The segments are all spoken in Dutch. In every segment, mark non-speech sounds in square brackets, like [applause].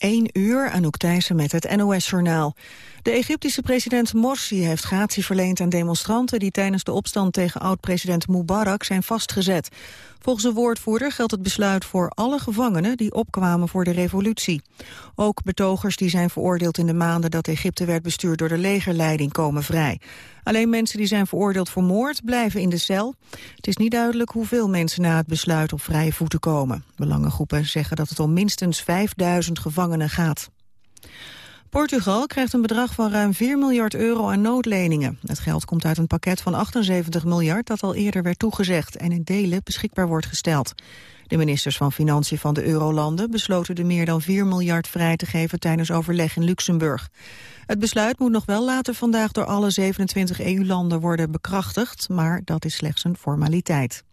1 uur, Anouk Thijssen met het NOS-journaal. De Egyptische president Morsi heeft gratie verleend aan demonstranten... die tijdens de opstand tegen oud-president Mubarak zijn vastgezet. Volgens een woordvoerder geldt het besluit voor alle gevangenen... die opkwamen voor de revolutie. Ook betogers die zijn veroordeeld in de maanden... dat Egypte werd bestuurd door de legerleiding komen vrij. Alleen mensen die zijn veroordeeld voor moord blijven in de cel. Het is niet duidelijk hoeveel mensen na het besluit op vrije voeten komen. Belangengroepen zeggen dat het om minstens 5000 gevangenen gaat. Portugal krijgt een bedrag van ruim 4 miljard euro aan noodleningen. Het geld komt uit een pakket van 78 miljard dat al eerder werd toegezegd en in delen beschikbaar wordt gesteld. De ministers van Financiën van de eurolanden besloten de meer dan 4 miljard vrij te geven tijdens overleg in Luxemburg. Het besluit moet nog wel later vandaag door alle 27 EU-landen worden bekrachtigd, maar dat is slechts een formaliteit.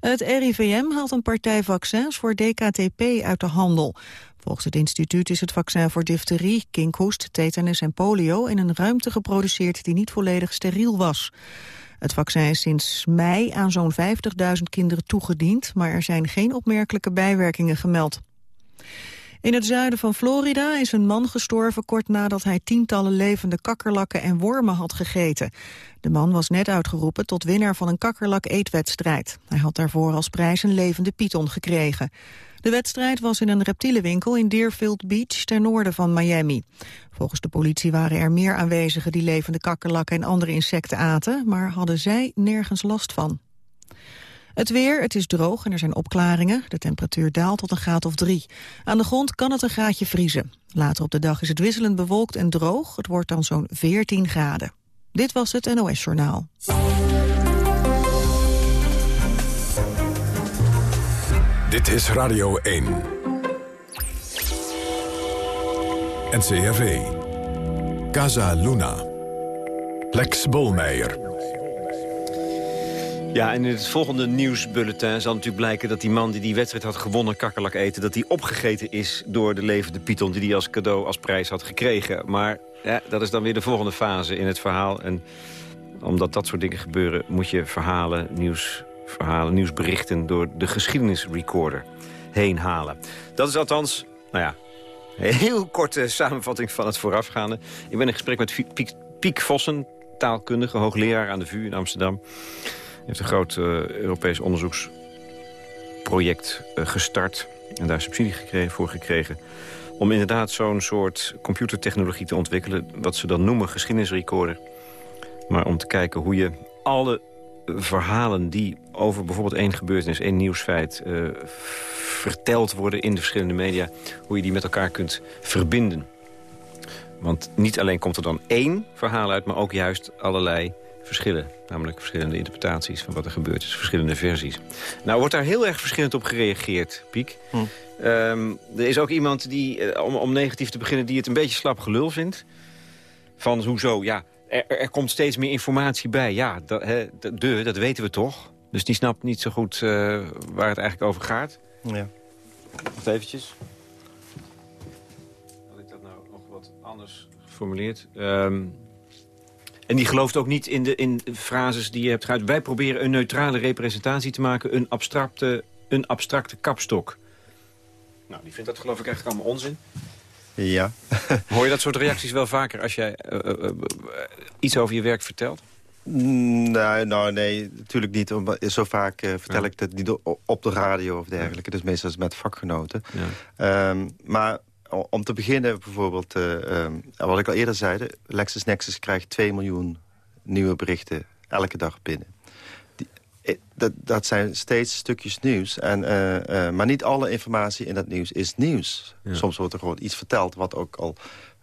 Het RIVM haalt een partij vaccins voor DKTP uit de handel. Volgens het instituut is het vaccin voor difterie, kinkhoest, tetanus en polio... in een ruimte geproduceerd die niet volledig steriel was. Het vaccin is sinds mei aan zo'n 50.000 kinderen toegediend... maar er zijn geen opmerkelijke bijwerkingen gemeld. In het zuiden van Florida is een man gestorven kort nadat hij tientallen levende kakkerlakken en wormen had gegeten. De man was net uitgeroepen tot winnaar van een kakkerlak-eetwedstrijd. Hij had daarvoor als prijs een levende python gekregen. De wedstrijd was in een reptielenwinkel in Deerfield Beach ten noorden van Miami. Volgens de politie waren er meer aanwezigen die levende kakkerlakken en andere insecten aten, maar hadden zij nergens last van. Het weer, het is droog en er zijn opklaringen. De temperatuur daalt tot een graad of drie. Aan de grond kan het een graadje vriezen. Later op de dag is het wisselend bewolkt en droog. Het wordt dan zo'n 14 graden. Dit was het NOS Journaal. Dit is Radio 1. NCRV. Casa Luna. Lex Bolmeijer. Ja, en in het volgende nieuwsbulletin zal natuurlijk blijken... dat die man die die wedstrijd had gewonnen, kakkerlak eten... dat die opgegeten is door de levende python... die hij als cadeau, als prijs had gekregen. Maar ja, dat is dan weer de volgende fase in het verhaal. En omdat dat soort dingen gebeuren... moet je verhalen, nieuwsverhalen, nieuwsberichten... door de geschiedenisrecorder heen halen. Dat is althans, nou ja, een heel korte samenvatting van het voorafgaande. Ik ben in gesprek met Piek, Piek Vossen, taalkundige, hoogleraar aan de VU in Amsterdam heeft een groot uh, Europees onderzoeksproject uh, gestart. En daar subsidie gekregen, voor gekregen. Om inderdaad zo'n soort computertechnologie te ontwikkelen. Wat ze dan noemen geschiedenisrecorder. Maar om te kijken hoe je alle verhalen die over bijvoorbeeld één gebeurtenis, één nieuwsfeit... Verteld worden in de verschillende media... hoe je die met elkaar kunt verbinden. Want niet alleen komt er dan één verhaal uit... maar ook juist allerlei verschillen. Namelijk verschillende interpretaties van wat er gebeurd is. Verschillende versies. Nou wordt daar heel erg verschillend op gereageerd, Piek. Hm. Ehm, er is ook iemand die, eh, om, om negatief te beginnen, die het een beetje slap gelul vindt. Van hoezo, ja, er, er komt steeds meer informatie bij. Ja, dat, de, dat weten we toch. Dus die snapt niet zo goed uh, waar het eigenlijk over gaat. Ja. Wacht eventjes. Had ik dat nou nog wat anders geformuleerd? Um, en die gelooft ook niet in de in frases die je hebt gehad. Wij proberen een neutrale representatie te maken, een abstracte, een abstracte kapstok. Nou, die vindt dat geloof ik eigenlijk allemaal onzin. Ja. [laughs] Hoor je dat soort reacties wel vaker als jij uh, uh, uh, iets over je werk vertelt? Mm, nou, nou, nee, natuurlijk niet. Zo vaak vertel ik het niet op de radio of dergelijke. Dus meestal met vakgenoten. Ja. Um, maar om te beginnen bijvoorbeeld, uh, um, wat ik al eerder zei... LexisNexis krijgt 2 miljoen nieuwe berichten elke dag binnen. Die, eh, dat, dat zijn steeds stukjes nieuws. En, uh, uh, maar niet alle informatie in dat nieuws is nieuws. Soms wordt er gewoon iets verteld wat ook al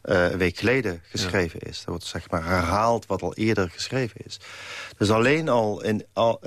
een week geleden geschreven is. Er wordt zeg maar herhaald wat al eerder geschreven is. Dus alleen al in al,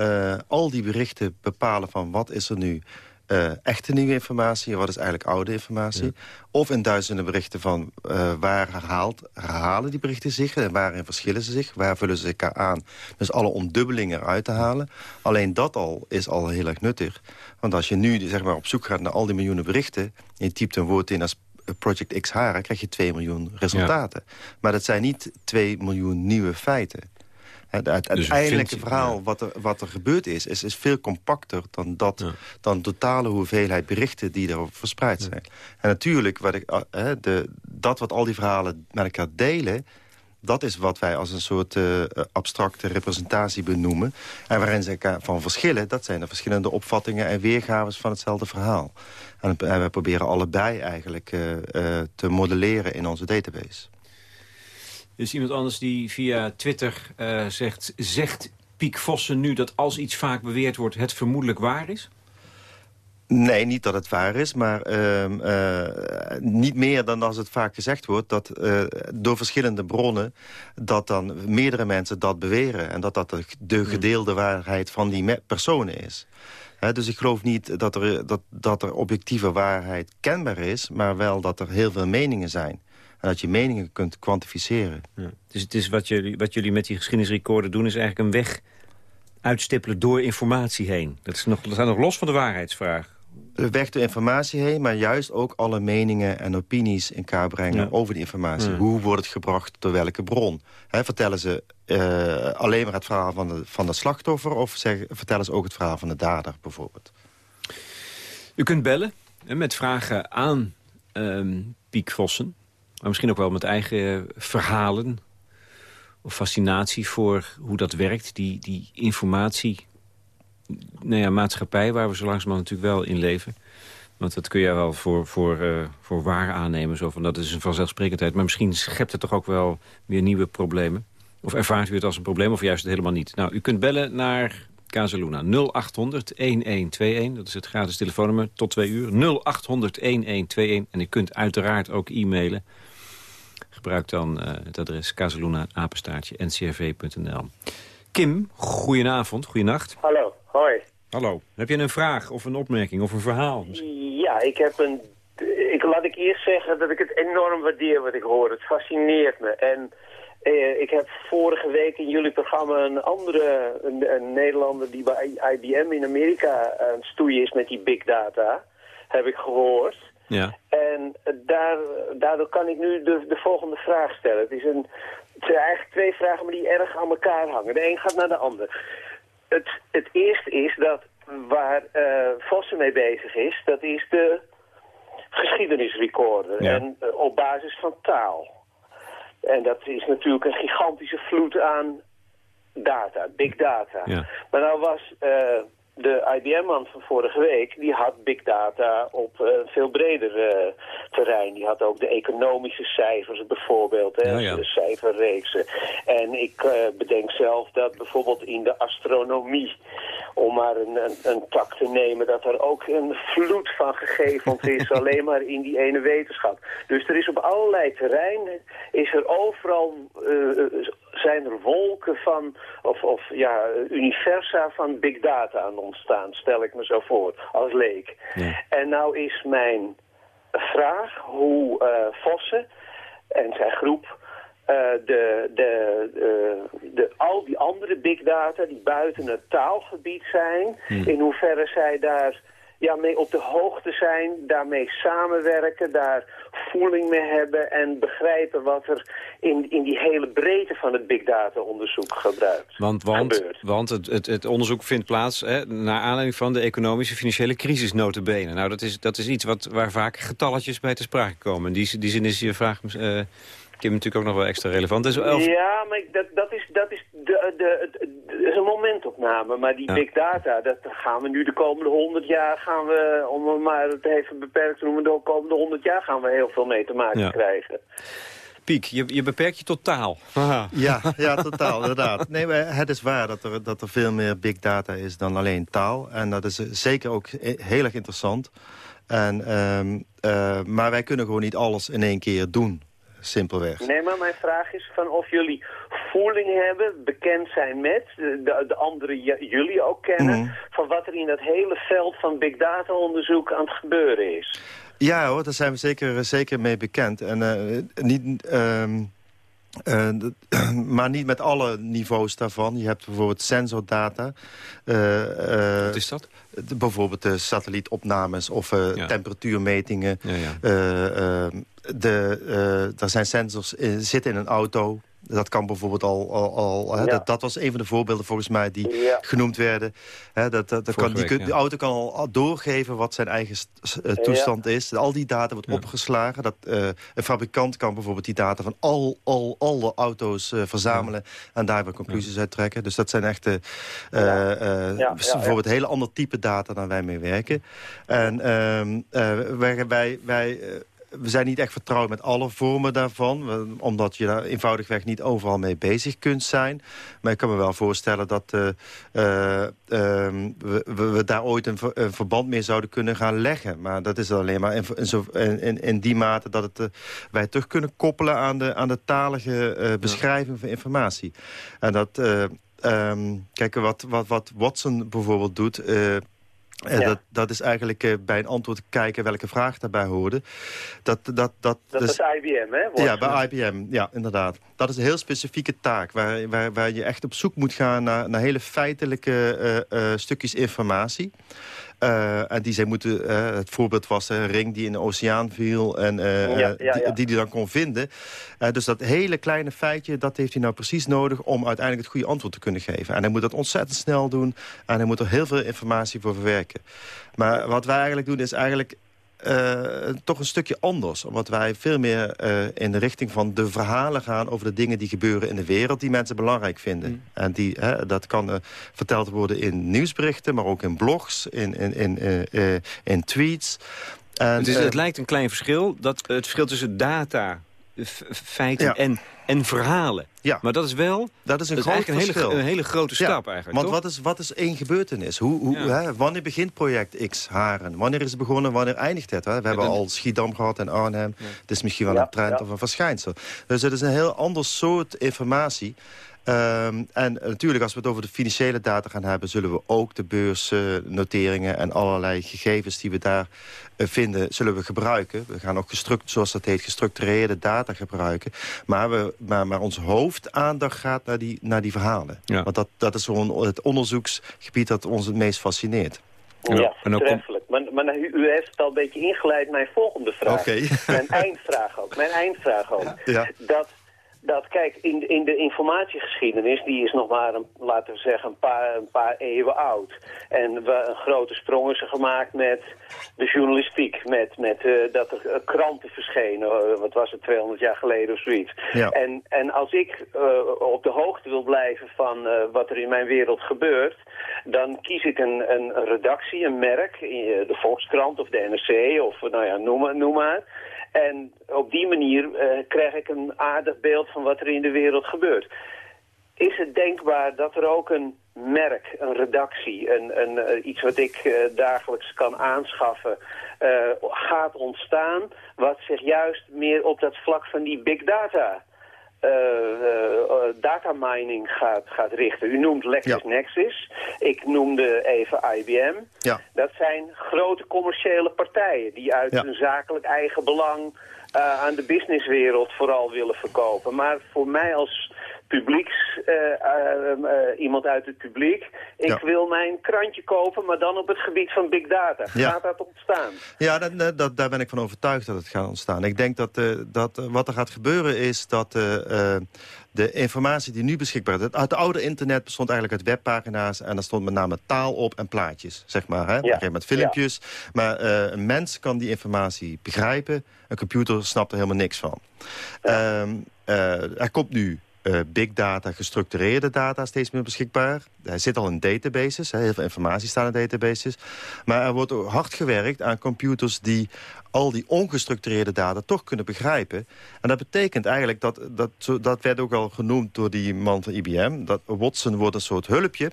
al die berichten bepalen van wat is er nu uh, echte nieuwe informatie... wat is eigenlijk oude informatie. Of in duizenden berichten van uh, waar herhaalt, herhalen die berichten zich... en waarin verschillen ze zich, waar vullen ze elkaar aan. Dus alle ontdubbelingen eruit te halen. Alleen dat al is al heel erg nuttig. Want als je nu zeg maar, op zoek gaat naar al die miljoenen berichten... en je typt een woord in als Project X Haren... krijg je 2 miljoen resultaten. Maar dat zijn niet 2 miljoen nieuwe feiten. Het, het Dus uiteindelijke vindt- verhaal ja. wat, er, wat er gebeurd is, is, is veel compacter dan, dat, Ja. dan de totale hoeveelheid berichten die er verspreid zijn. En natuurlijk, wat ik, hè, de, dat wat al die verhalen met elkaar delen... dat is wat wij als een soort eh, abstracte representatie benoemen. En waarin ze elkaar van verschillen, dat zijn de verschillende opvattingen... en weergaves van hetzelfde verhaal. En, en wij proberen allebei eigenlijk eh, eh, te modelleren in onze database. Is iemand anders die via Twitter eh, zegt... Zegt Piek Vossen nu dat als iets vaak beweerd wordt... het vermoedelijk waar is? Nee, niet dat het waar is, maar ehm, eh, niet meer dan als het vaak gezegd wordt... dat eh, door verschillende bronnen dat dan meerdere mensen dat beweren... en dat dat de, de gedeelde waarheid van die personen is. Dus ik geloof niet dat er, dat, dat er objectieve waarheid kenbaar is... maar wel dat er heel veel meningen zijn. En dat je meningen kunt kwantificeren. Dus het is wat jullie, wat jullie met die geschiedenisrecorder doen... is eigenlijk een weg uitstippelen door informatie heen. Dat, is nog, dat staat nog los van de waarheidsvraag. De weg door informatie heen, maar juist ook alle meningen en opinies in kaart brengen Ja. over die informatie. Ja. Hoe wordt het gebracht, door welke bron? Vertellen ze eh, alleen maar het verhaal van de, van de slachtoffer... of vertellen ze ook het verhaal van de dader bijvoorbeeld? U kunt bellen met vragen aan ehm, Piek Vossen. Maar misschien ook wel met eigen verhalen. Of fascinatie voor hoe dat werkt. Die, die informatie, nou ja, maatschappij waar we zo langzamerhand natuurlijk wel in leven. Want dat kun je wel voor, voor, eh, voor waar aannemen. Zo van, dat is een vanzelfsprekendheid. Maar misschien schept het toch ook wel weer nieuwe problemen. Of ervaart u het als een probleem of juist helemaal niet? Nou, u kunt bellen naar Casaluna 0800 1121. Dat is het gratis telefoonnummer tot twee uur. 0800 1121. En u kunt uiteraard ook e-mailen. Gebruik dan eh, het adres casaluna-ncrv.nl. Kim, goedenavond, goedenacht. Hallo, hoi. Hallo. Heb je een vraag of een opmerking of een verhaal? Ja, ik heb een... Ik, laat ik eerst zeggen dat ik het enorm waardeer wat ik hoor. Het fascineert me. En eh, ik heb vorige week in jullie programma een andere een, een Nederlander die bij IBM in Amerika aan het stoeien is met die big data. Heb ik gehoord. Ja. En daar, daardoor kan ik nu de, de volgende vraag stellen. Het, is een, het zijn eigenlijk twee vragen maar die erg aan elkaar hangen. De een gaat naar de ander. Het, het eerste is dat waar eh Vossen mee bezig is, dat is de geschiedenisrecorder. Ja. En eh, op basis van taal. En dat is natuurlijk een gigantische vloed aan data, big data. Ja. Maar nou was eh, de IBM-man van vorige week, die had big data op een veel breder eh, terrein. Die had ook de economische cijfers bijvoorbeeld, hè, ja. de cijferreeksen. En ik eh, bedenk zelf dat bijvoorbeeld in de astronomie, om maar een, een, een tak te nemen, dat er ook een vloed van gegevens is, [laughs] alleen maar in die ene wetenschap. Dus er is op allerlei terreinen, is er overal, eh, zijn er wolken van, of, of ja, universa van big data aan ontstaan, stel ik me zo voor, als leek. Ja. En nou is mijn vraag hoe eh, Vossen en zijn groep eh, de, de, eh, de, al die andere big data die buiten het taalgebied zijn, in hoeverre zij daar ja, mee op de hoogte zijn, daarmee samenwerken, daar voeling mee hebben en begrijpen wat er in, in die hele breedte van het big data onderzoek gebruikt. Want, want, gebeurt. want het, het, het onderzoek vindt plaats hè, naar aanleiding van de economische financiële crisis notabene. Nou, dat is, dat is iets wat, waar vaak getalletjes bij te sprake komen. In die, die zin is je vraag, eh Kim, natuurlijk ook nog wel extra relevant. Dus elf- Ja, maar ik- dat, dat is, dat is, de, de, de- is een momentopname. Maar die Ja. big data, dat gaan we nu de komende honderd jaar, gaan we, om het maar het even beperkt te noemen, de komende honderd jaar gaan we heel veel mee te maken Ja. krijgen. Piek, je, je beperkt je tot taal. [laughs] Ja, ja totaal, inderdaad. Nee, maar het is waar dat er, dat er veel meer big data is dan alleen taal. En dat is eh, zeker ook he- heel erg interessant. En, ehm, eh, maar wij kunnen gewoon niet alles in één keer doen, simpelweg. Nee, maar mijn vraag is van of jullie voeling hebben, bekend zijn met, de, de, de anderen jullie ook kennen, Mhm. van wat er in dat hele veld van big data onderzoek aan het gebeuren is. Ja hoor, daar zijn we zeker, zeker mee bekend. En, eh, niet, ehm, eh, [clears throat] maar niet met alle niveaus daarvan. Je hebt bijvoorbeeld sensordata. eh, eh, Wat is dat? de- bijvoorbeeld de satellietopnames of eh, Ja. temperatuurmetingen. Ja, ja. Eh, eh, de, eh, er zijn sensors in, zitten in een auto. Dat kan bijvoorbeeld al... al, al hè, dat, dat, was een van de voorbeelden volgens mij die genoemd werden. Hè, dat, dat, kan, die, de auto kan al doorgeven wat zijn eigen toestand is. Al die data wordt opgeslagen. Dat, een fabrikant kan bijvoorbeeld die data van al, al alle auto's verzamelen... en daar weer conclusies uit trekken. Dus dat zijn echt bijvoorbeeld hele ander type data dan wij mee werken. En ehm, wij, wij, wij we zijn niet echt vertrouwd met alle vormen daarvan. Omdat je daar eenvoudigweg niet overal mee bezig kunt zijn. Maar ik kan me wel voorstellen dat uh, uh, we, we, daar ooit een, verband mee zouden kunnen gaan leggen. Maar dat is alleen maar in, in, in die mate dat het, uh, wij terug kunnen koppelen aan de, aan de talige beschrijving van informatie. En dat... Um, kijk, wat, wat, wat Watson bijvoorbeeld doet... Dat, dat is eigenlijk uh, bij een antwoord kijken welke vraag daarbij hoorde. Dat, dat, dat, dat dus, is IBM, hè? Ja, bij IBM, ja, inderdaad. Dat is een heel specifieke taak... waar, waar, waar je echt op zoek moet gaan naar, naar hele feitelijke uh, uh, stukjes informatie. Uh, en die zij moeten, uh, het voorbeeld was een ring die in de oceaan viel en uh, ja, ja, ja. die hij dan kon vinden. dus dat hele kleine feitje, dat heeft hij nou precies nodig om uiteindelijk het goede antwoord te kunnen geven. En hij moet dat ontzettend snel doen en hij moet er heel veel informatie voor verwerken. Maar wat wij eigenlijk doen is eigenlijk uh, toch een stukje anders. Omdat wij veel meer uh, in de richting van de verhalen gaan... over de dingen die gebeuren in de wereld die mensen belangrijk vinden. Mm. En die, hè, dat kan uh, verteld worden in nieuwsberichten... maar ook in blogs, in, in, in, in tweets. En, dus het lijkt een klein verschil. Dat, het verschil tussen data feiten en, en verhalen. Ja. Maar dat is wel dat is een, groot een, hele, een hele grote stap ja, eigenlijk, Want wat is, wat is één gebeurtenis? Hoe, hoe, hè, wanneer begint project X Haren? Wanneer is het begonnen, wanneer eindigt het? Hè? We hebben al Schiedam gehad en Arnhem. Het is misschien wel een trend of een verschijnsel. Dus het is een heel ander soort informatie... Um, en natuurlijk, als we het over de financiële data gaan hebben... zullen we ook de beursnoteringen en allerlei gegevens die we daar uh, vinden... zullen we gebruiken. We gaan ook, gestruct, zoals dat heet, gestructureerde data gebruiken. Maar, we, maar, maar ons hoofdaandacht gaat naar die, naar die verhalen. Ja. Want dat, dat is gewoon het onderzoeksgebied dat ons het meest fascineert. Ja, treffelijk. Maar, maar u, u, heeft het al een beetje ingeleid mijn volgende vraag. Okay. Mijn eindvraag ook. Mijn eindvraag ook. Ja. Dat dat, kijk, in, in de informatiegeschiedenis, die is nog maar, een, laten we zeggen, een paar, een paar eeuwen oud. En we, een grote sprong is er gemaakt met de journalistiek, met, met uh, dat er uh, kranten verschenen, uh, wat was het, 200 jaar geleden of zoiets. Ja. En, en als ik op de hoogte wil blijven van wat er in mijn wereld gebeurt, dan kies ik een, een redactie, een merk, de Volkskrant of de NRC of nou ja, noem, noem maar. En op die manier uh, krijg ik een aardig beeld van wat er in de wereld gebeurt. Is het denkbaar dat er ook een merk, een redactie, een, een, uh, iets wat ik uh, dagelijks kan aanschaffen, gaat ontstaan... wat zich juist meer op dat vlak van die big data uh, data mining gaat, gaat richten. U noemt LexisNexis. Ik noemde even IBM. Ja. Dat zijn grote commerciële partijen die uit ja. hun zakelijk eigen belang uh, aan de businesswereld vooral willen verkopen. Maar voor mij als publieks, uh, uh, iemand uit het publiek. Ik wil mijn krantje kopen, maar dan op het gebied van big data. Gaat dat ontstaan? Ja, dat, dat, daar ben ik van overtuigd dat het gaat ontstaan. Ik denk dat, dat wat er gaat gebeuren is dat de informatie die nu beschikbaar is... Het, oude internet bestond eigenlijk uit webpagina's... en daar stond met name taal op en plaatjes, zeg maar. Hè? Ja. Met filmpjes. Maar een mens kan die informatie begrijpen. Een computer snapt er helemaal niks van. Ehm, er komt nu uh, big data, gestructureerde data steeds meer beschikbaar. Hij zit al in databases, heel veel informatie staat in databases. Maar er wordt hard gewerkt aan computers die al die ongestructureerde data toch kunnen begrijpen. En dat betekent eigenlijk, dat, dat, dat werd ook al genoemd door die man van IBM... dat Watson wordt een soort hulpje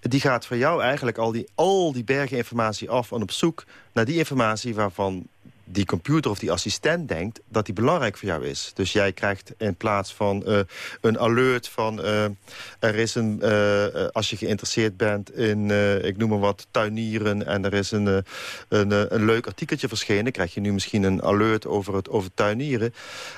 die gaat voor jou eigenlijk al die, al die bergen informatie af... en op zoek naar die informatie waarvan die computer of die assistent denkt dat die belangrijk voor jou is. Dus jij krijgt in plaats van uh, een alert van... Uh, er is een, uh, als je geïnteresseerd bent in, ik noem maar wat, tuinieren... en er is een, een, een, leuk artikeltje verschenen... krijg je nu misschien een alert over het over tuinieren.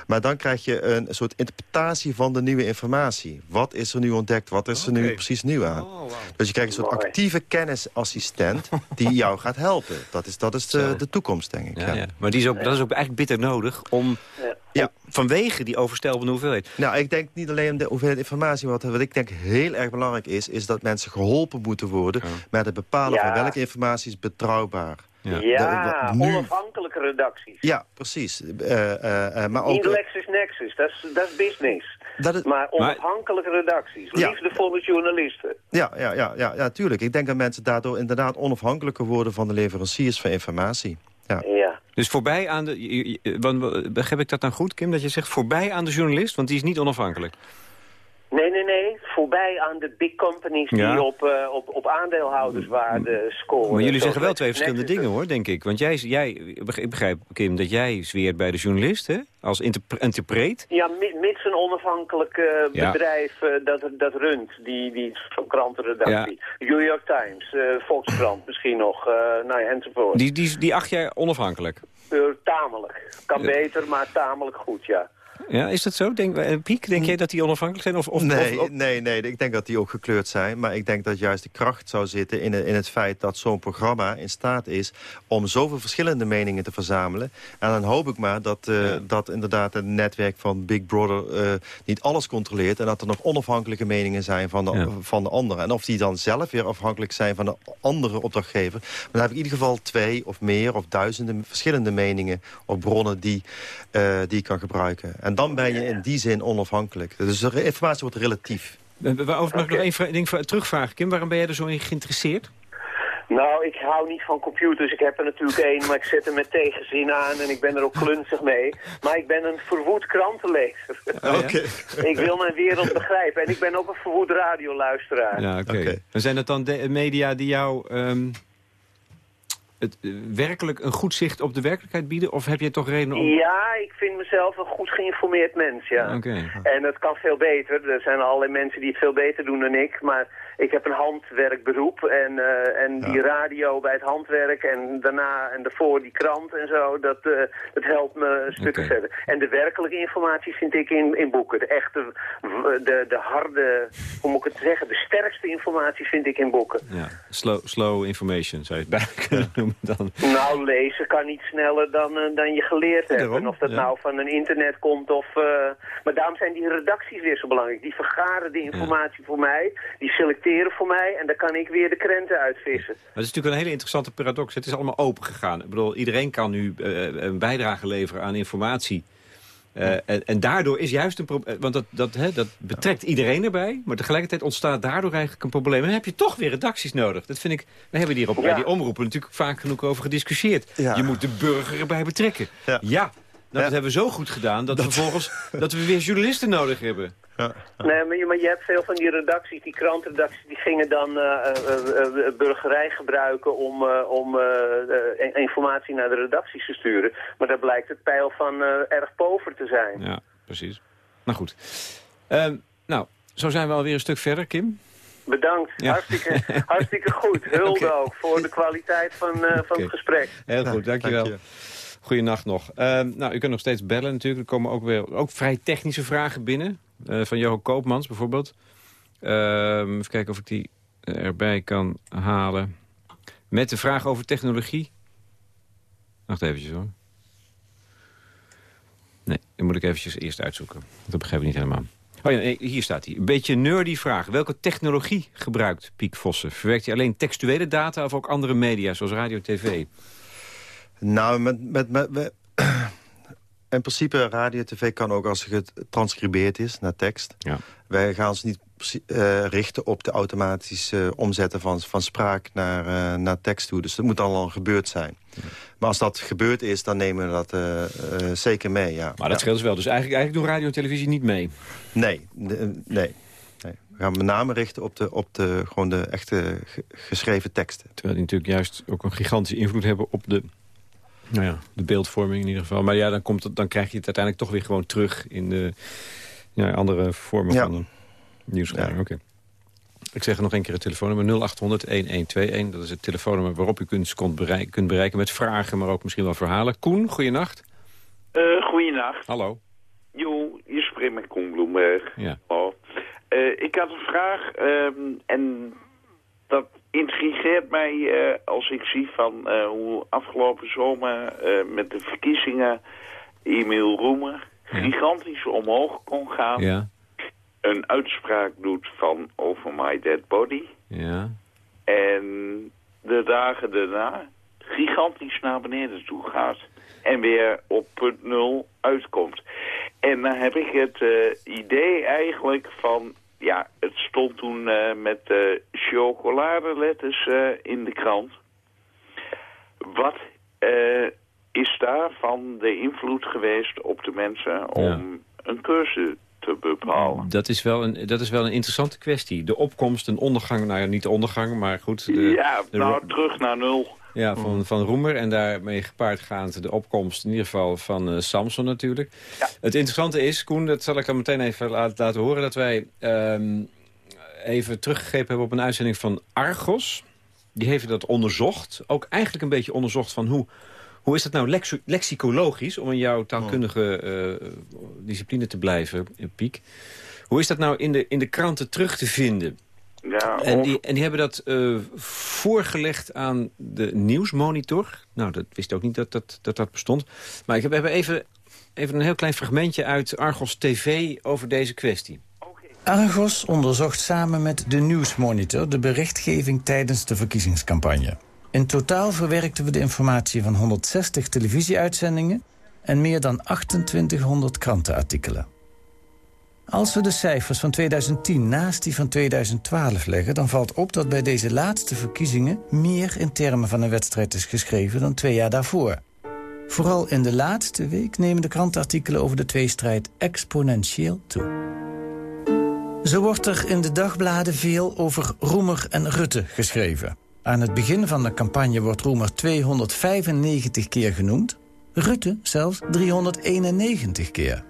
Maar dan krijg je een soort interpretatie van de nieuwe informatie. Wat is er nu ontdekt? Wat is er nu precies nieuw aan? Oh, wow. Dus je krijgt een soort actieve kennisassistent die [laughs] jou gaat helpen. Dat is, dat is de, de toekomst, denk ik. Ja, ja. Maar die is ook, dat is ook eigenlijk bitter nodig om... Ja. Vanwege die overstelbende hoeveelheid. Nou, ik denk niet alleen om de hoeveelheid informatie. Wat, wat ik denk heel erg belangrijk is... is dat mensen geholpen moeten worden... met het bepalen van welke informatie is betrouwbaar. Ja, ja onafhankelijke redacties. Ja, precies. Uh, maar ook, Lexis Nexus, dat is, dat is business. Dat Maar onafhankelijke redacties, liefdevolle journalisten. Ja, ja, ja, ja, ja, tuurlijk. Ik denk dat mensen daardoor inderdaad onafhankelijker worden... van de leveranciers van informatie. Ja. ja. Dus voorbij aan de... Begrijp ik dat dan goed, Kim, dat je zegt voorbij aan de journalist? Want die is niet onafhankelijk. Nee, nee, nee. Voorbij aan de big companies die op, uh, op, op aandeelhouderswaarde scoren. Maar jullie zeggen wel twee verschillende dingen, hoor, denk ik. Want jij, jij, ik begrijp, Kim, dat jij zweert bij de journalist, hè? Als interpreet. Ja, mits een onafhankelijk uh, bedrijf uh, dat, dat runt, die, die krantenredactie. Ja. New York Times, Volkskrant [laughs] misschien nog, nou ja, enzovoort. Die, die, die acht jij onafhankelijk? tamelijk. Kan beter, maar tamelijk goed, ja. Ja, is dat zo? Denk, eh, Piek, denk jij dat die onafhankelijk zijn? Of, of, nee, nee, nee, ik denk dat die ook gekleurd zijn. Maar ik denk dat juist de kracht zou zitten in, in het feit dat zo'n programma in staat is... om zoveel verschillende meningen te verzamelen. En dan hoop ik maar dat, uh, dat inderdaad het netwerk van Big Brother uh, niet alles controleert... en dat er nog onafhankelijke meningen zijn van de, van de anderen. En of die dan zelf weer afhankelijk zijn van de andere opdrachtgever. Maar dan heb ik in ieder geval twee of meer of duizenden verschillende meningen... of bronnen die, uh, die ik kan gebruiken. En dan ben je in die zin onafhankelijk. Dus de informatie wordt relatief. Waarover mag ik nog één ding terugvragen, Kim? Waarom ben jij er zo in geïnteresseerd? Nou, ik hou niet van computers. Ik heb er natuurlijk één, maar ik zet hem met tegenzin aan en ik ben er ook klunzig mee. Maar ik ben een verwoed krantenlezer. Oh, [laughs] ik wil mijn wereld begrijpen en ik ben ook een verwoed radioluisteraar. Ja, oké. En zijn het dan de media die jou um, het, eh, werkelijk een goed zicht op de werkelijkheid bieden? Of heb je toch reden om... Ja, ik vind mezelf een goed geïnformeerd mens, ja. Okay. En het kan veel beter. Er zijn allerlei mensen die het veel beter doen dan ik. Maar ik heb een handwerkberoep en, uh, en die radio bij het handwerk en daarna en daarvoor die krant en zo, dat, uh, dat helpt me een stuk verder. En de werkelijke informatie vind ik in, in boeken. De echte, de, de harde, hoe moet ik het zeggen, de sterkste informatie vind ik in boeken. Ja, slow, slow information zou je het bij [laughs] kunnen noemen dan. Nou, lezen kan niet sneller dan, uh, dan je geleerd hebt. en of dat nou van een internet komt of... maar daarom zijn die redacties weer zo belangrijk. Die vergaren de informatie voor mij, die selecteren voor mij en dan kan ik weer de krenten uitvissen. Dat is natuurlijk een hele interessante paradox. Het is allemaal open gegaan. Ik bedoel, iedereen kan nu uh, een bijdrage leveren aan informatie. Uh, en, en, daardoor is juist een probleem, want dat, dat, hè, dat betrekt iedereen erbij, maar tegelijkertijd ontstaat daardoor eigenlijk een probleem. En dan heb je toch weer redacties nodig. Dat vind ik, we hebben hier op bij die omroepen natuurlijk vaak genoeg over gediscussieerd. Je moet de burger erbij betrekken. Ja, ja nou, dat hebben we zo goed gedaan dat, dat... vervolgens dat we weer journalisten nodig hebben. Ja, Nee, maar je, maar je hebt veel van die redacties, die krantredacties, die gingen dan uh, uh, burgerij gebruiken om, om informatie naar de redacties te sturen. Maar daar blijkt het pijl van erg pover te zijn. Ja, precies. Nou goed. Ehm, nou, zo zijn we alweer een stuk verder, Kim. Bedankt. Hartstikke, hartstikke goed. [laughs] Hulde ook voor de kwaliteit van, van het gesprek. Heel goed, dankjewel. Dank Goedenacht nog. Ehm, nou, u kunt nog steeds bellen natuurlijk. Er komen ook weer ook vrij technische vragen binnen. Uh, van Johan Koopmans bijvoorbeeld. Ehm, even kijken of ik die erbij kan halen. Met de vraag over technologie. Wacht eventjes hoor. Nee, dan moet ik eventjes eerst uitzoeken. Dat begrijp ik niet helemaal. Oh ja, hier staat hij. Een beetje nerdy vraag. Welke technologie gebruikt Piek Vossen? Verwerkt hij alleen textuele data of ook andere media, zoals radio, tv? Nou, met, met, met, [clears throat] in principe, radio tv kan ook als het transcribeerd is naar tekst. Ja. Wij gaan ons niet uh, richten op de automatische omzetten van, van spraak naar, uh, naar tekst toe. Dus dat moet al gebeurd zijn. Maar als dat gebeurd is, dan nemen we dat uh, zeker mee, ja. Maar dat scheelt dus wel. Dus eigenlijk, eigenlijk doen radio en televisie niet mee? Nee, nee. nee. We gaan met name richten op de, op de, gewoon de echte geschreven teksten. Terwijl die natuurlijk juist ook een gigantische invloed hebben op de nou ja, de beeldvorming in ieder geval. Maar ja, dan, komt het, dan krijg je het uiteindelijk toch weer gewoon terug... in de ja, andere vormen van de. Oké. Ik zeg nog een keer het telefoonnummer 0800-1121. Dat is het telefoonnummer waarop u kunt, bereiken, kunt bereiken met vragen... maar ook misschien wel verhalen. Koen, goeienacht. Uh, goeienacht. Hallo. Jo, je spreekt met Koen Bloemberg. Ja. Oh. Uh, ik had een vraag um, en dat intrigeert mij uh, als ik zie van uh, hoe afgelopen zomer uh, met de verkiezingen Emiel Roemer gigantisch omhoog kon gaan. Ja. Een uitspraak doet van over my dead body. Ja. En de dagen daarna gigantisch naar beneden toe gaat. En weer op punt nul uitkomt. En dan heb ik het uh, idee eigenlijk van... Ja, het stond toen uh, met uh, chocoladeletters in de krant. Wat is daarvan de invloed geweest op de mensen om ja. een cursus te bepalen? Dat is, wel een, dat is wel een interessante kwestie. De opkomst, een ondergang, nou ja, niet de ondergang, maar goed... De, ja, nou, terug naar nul. Ja, van, van Roemer. En daarmee gepaard gaand de opkomst in ieder geval van uh, Samson natuurlijk. Ja. Het interessante is, Koen, dat zal ik dan meteen even laten, laten horen... dat wij um, even teruggegrepen hebben op een uitzending van Argos. Die heeft dat onderzocht. Ook eigenlijk een beetje onderzocht van hoe... Hoe is dat nou lex lexicologisch, om in jouw taalkundige uh, discipline te blijven, Piek? Hoe is dat nou in de, in de kranten terug te vinden? Ja, en, die, en die hebben dat uh, voorgelegd aan de nieuwsmonitor. Nou, dat wist ook niet dat dat, dat, dat bestond. Maar ik heb, we hebben even, even een heel klein fragmentje uit Argos TV over deze kwestie. Argos onderzocht samen met de Nieuwsmonitor de berichtgeving tijdens de verkiezingscampagne. In totaal verwerkten we de informatie van 160 televisieuitzendingen en meer dan 2800 krantenartikelen. Als we de cijfers van 2010 naast die van 2012 leggen... dan valt op dat bij deze laatste verkiezingen... meer in termen van een wedstrijd is geschreven dan twee jaar daarvoor. Vooral in de laatste week nemen de krantenartikelen over de tweestrijd exponentieel toe. Zo wordt er in de dagbladen veel over Roemer en Rutte geschreven. Aan het begin van de campagne wordt Roemer 295 keer genoemd. Rutte zelfs 391 keer.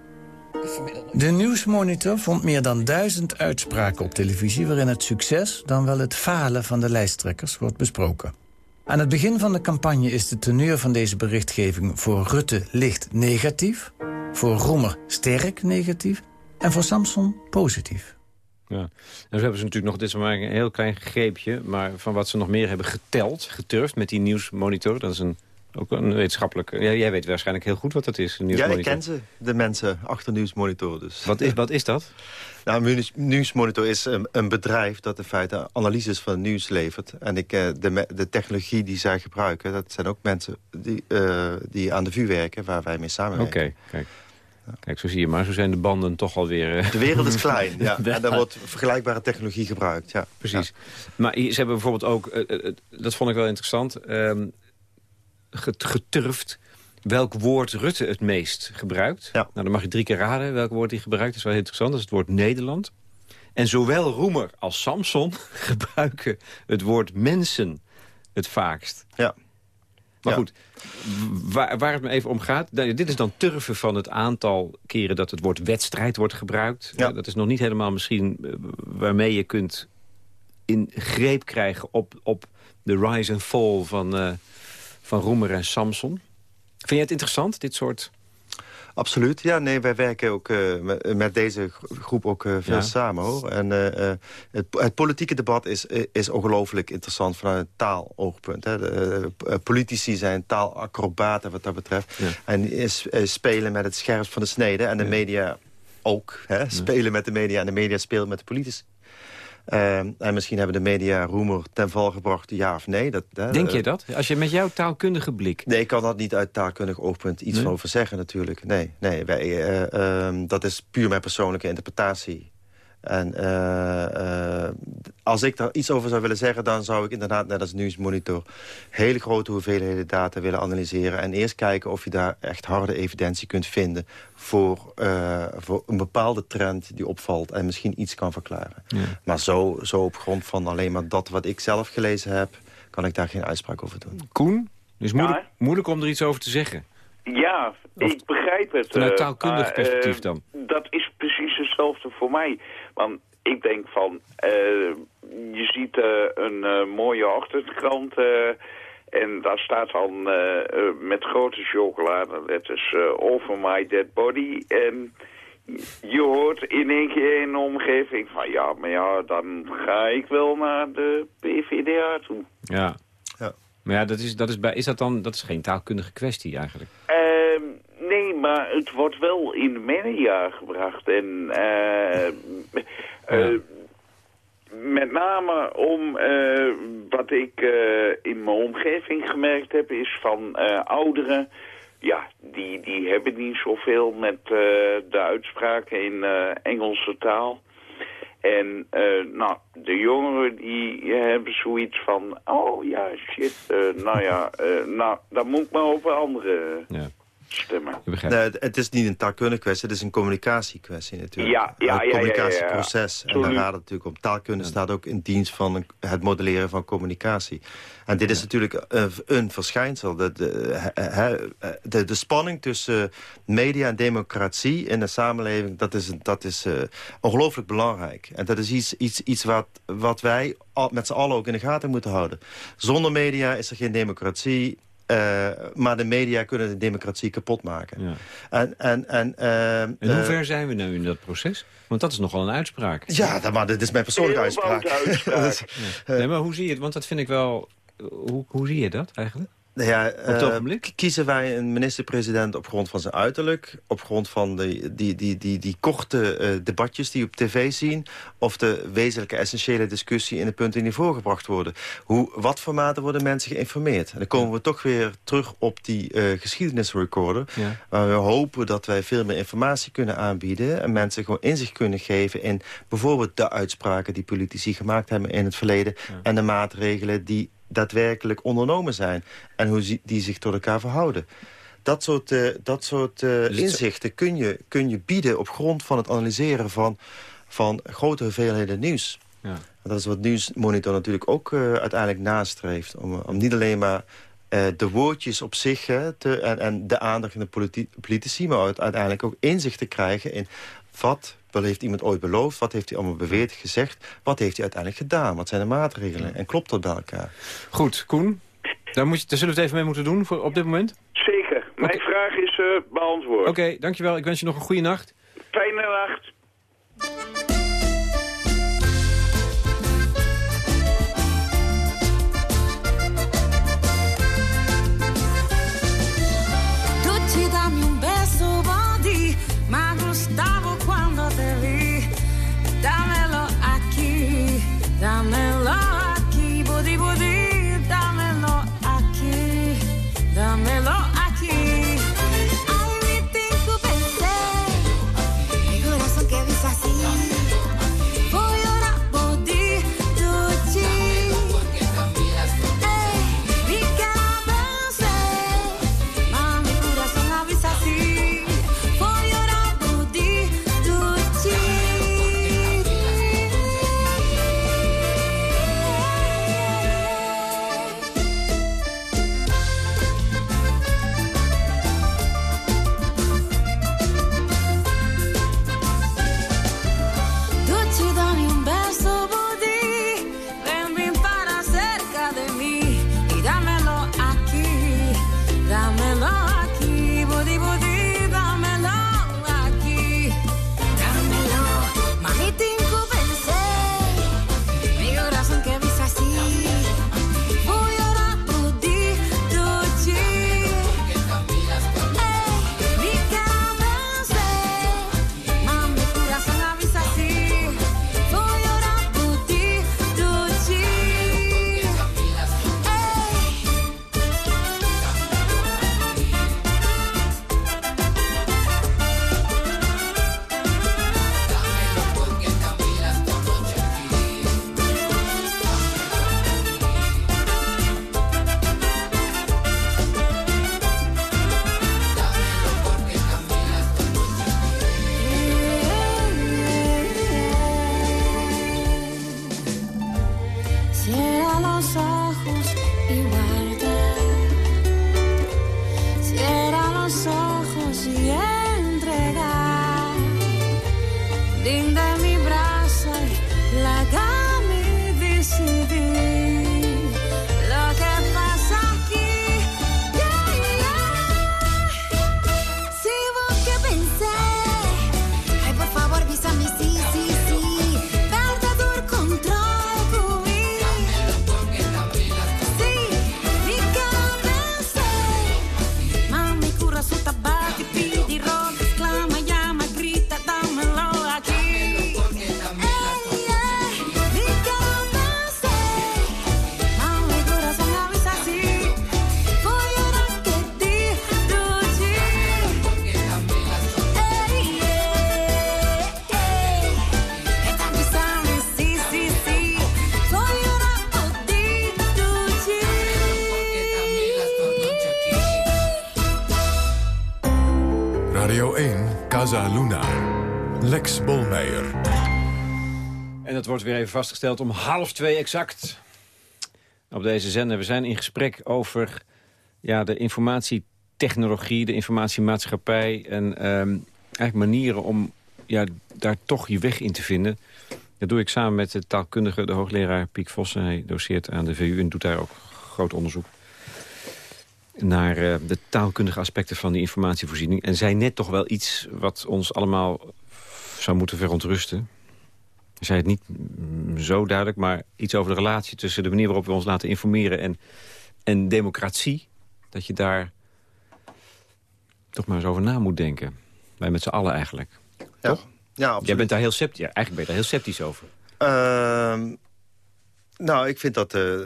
De Nieuwsmonitor vond meer dan duizend uitspraken op televisie... waarin het succes, dan wel het falen van de lijsttrekkers wordt besproken. Aan het begin van de campagne is de teneur van deze berichtgeving... voor Rutte licht negatief, voor Roemer sterk negatief... en voor Samson positief. Ja. En zo hebben ze natuurlijk nog, dit is maar een heel klein greepje... maar van wat ze nog meer hebben geteld, geturfd met die nieuwsmonitor... dat is een ook een wetenschappelijk... Ja, jij weet waarschijnlijk heel goed wat dat is, Ja, ik ken ze, de mensen achter Nieuwsmonitor. Dus. Wat, is, wat is dat? [laughs] Nou, Nieuwsmonitor is een, een, bedrijf dat in feite analyses van nieuws levert. En ik, de, de technologie die zij gebruiken, dat zijn ook mensen die, uh, die aan de vuur werken... waar wij mee samenwerken. Oké, okay, kijk. Kijk, zo zie je maar. Zo zijn de banden toch alweer... Uh... De wereld is klein, [laughs] ja. En daar wordt vergelijkbare technologie gebruikt, ja. Precies. Ja. Maar ze hebben bijvoorbeeld ook... Uh, dat vond ik wel interessant... Geturfd welk woord Rutte het meest gebruikt. Ja. Nou, dan mag je drie keer raden welk woord hij gebruikt. Dat is wel heel interessant. Dat is het woord Nederland. En zowel Roemer als Samson [laughs] gebruiken het woord mensen het vaakst. Ja. Maar ja. goed, waar, waar het me even om gaat... dit is dan turven van het aantal keren dat het woord wedstrijd wordt gebruikt. Ja. Dat is nog niet helemaal misschien uh, waarmee je kunt in greep krijgen op, op de rise and fall van... Uh, van Roemer en Samson. Vind jij het interessant, dit soort... Absoluut, ja. Nee, wij werken ook uh, met, met, deze groep ook uh, veel Ja. samen. Hoor. En uh, het, het politieke debat is, is ongelooflijk interessant vanuit een taaloogpunt. Hè. De, politici zijn taalacrobaten wat dat betreft. Ja. En is, spelen met het scherpst van de snede. En de Ja. media ook. Hè. Spelen met de media en de media spelen met de politici. Uh, en misschien hebben de media Roemer ten val gebracht, ja of nee. Dat, hè, Denk je dat? Als je met jouw taalkundige blik... Nee, ik kan dat niet uit taalkundig oogpunt iets Nee? over zeggen natuurlijk. Nee, nee wij, uh, um, dat is puur mijn persoonlijke interpretatie. En uh, als ik daar iets over zou willen zeggen... dan zou ik inderdaad, net als Nieuwsmonitor... hele grote hoeveelheden data willen analyseren... en eerst kijken of je daar echt harde evidentie kunt vinden... voor, uh, voor een bepaalde trend die opvalt en misschien iets kan verklaren. Ja. Maar zo, zo op grond van alleen maar dat wat ik zelf gelezen heb... kan ik daar geen uitspraak over doen. Koen, het is moeilijk, Ja. moeilijk om er iets over te zeggen. Ja, Of ik begrijp het. vanuit eh, taalkundig perspectief eh, dan? Dat is precies hetzelfde voor mij. Want ik denk van, eh, je ziet eh, een eh, mooie ochtendkrant... eh, en daar staat dan met grote chocoladeletters uh, over my dead body. En je hoort in één keer in de omgeving van... ja, maar ja, dan ga ik wel naar de PVDA toe. Ja. Ja. Maar ja, dat is, dat is, bij, is dat dan... Dat is geen taalkundige kwestie eigenlijk. Ehm, nee, Nee, maar het wordt wel in de media gebracht. En uh, uh, met name om uh, wat ik in mijn omgeving gemerkt heb... is van ouderen... Ja, die, die hebben niet zoveel met de uitspraken in Engelse taal. En uh, nou, de jongeren die hebben zoiets van... oh ja, shit, nou ja, nou, dan moet ik maar over andere ja. Stemmen. Nee, het is niet een taalkundige kwestie, het is een communicatiekwestie natuurlijk. Ja, ja, Een communicatieproces. Ja, ja, en daar gaat het natuurlijk om. Taalkunde staat ook in dienst van het modelleren van communicatie. En dit is natuurlijk een, een verschijnsel. De, de, de, de, spanning tussen media en democratie in de samenleving... dat is, dat is uh, ongelooflijk belangrijk. En dat is iets, iets, iets wat, wat wij met z'n allen ook in de gaten moeten houden. Zonder media is er geen democratie. Uh, maar de media kunnen de democratie kapot maken. Ja. En, en, en, uh, en hoe ver zijn we nu in dat proces? Want dat is nogal een uitspraak. Ja, maar dit is mijn persoonlijke uitspraak. [laughs] uitspraak. ja. Nee, maar hoe zie je het? Want dat vind ik wel hoe, hoe zie je dat eigenlijk? Nou ja, uh, kiezen wij een minister-president op grond van zijn uiterlijk... op grond van de, die, die, die, die korte uh, debatjes die op tv zien... of de wezenlijke essentiële discussie in de punten die voorgebracht worden. Hoe, wat voor mate worden mensen geïnformeerd? En dan komen we toch weer terug op die uh, geschiedenisrecorder... Ja. waar we hopen dat wij veel meer informatie kunnen aanbieden... en mensen gewoon inzicht kunnen geven in bijvoorbeeld de uitspraken... die politici gemaakt hebben in het verleden... en de maatregelen die daadwerkelijk ondernomen zijn. En hoe die zich tot elkaar verhouden. Dat soort, uh, dat soort uh, inzichten kun je, kun je bieden op grond van het analyseren van, van grote hoeveelheden nieuws. Ja. Dat is wat Nieuwsmonitor natuurlijk ook uh, uiteindelijk nastreeft. Om, om niet alleen maar de woordjes op zich te, en, en de aandacht van de politici... maar uiteindelijk ook inzicht te krijgen in wat wat heeft iemand ooit beloofd? Wat heeft hij allemaal beweerd, gezegd? Wat heeft hij uiteindelijk gedaan? Wat zijn de maatregelen? En klopt dat bij elkaar? Goed, Koen. Daar, moet je, daar zullen we het even mee moeten doen voor, op dit moment? Zeker. Mijn vraag is uh, beantwoord. Oké, dankjewel. Ik wens je nog een goede nacht. Fijne nacht. Casa Luna. Lex Bolmeijer. En dat wordt weer even vastgesteld om half twee exact. Op deze zender. We zijn in gesprek over ja, de informatietechnologie, de informatiemaatschappij... en ehm, eigenlijk manieren om ja, daar toch je weg in te vinden. Dat doe ik samen met de taalkundige, de hoogleraar Piek Vossen. Hij doseert aan de VU en doet daar ook groot onderzoek naar uh, de taalkundige aspecten van die informatievoorziening. En zei net toch wel iets wat ons allemaal zou moeten verontrusten. Hij zei het niet mm, zo duidelijk, maar iets over de relatie... tussen de manier waarop we ons laten informeren en, en democratie. Dat je daar toch maar eens over na moet denken. Wij met z'n allen eigenlijk. Ja. Toch? Ja, absoluut. Jij bent daar heel sceptisch, ja, eigenlijk ben je daar heel sceptisch over. Uh, nou, ik vind dat... Uh,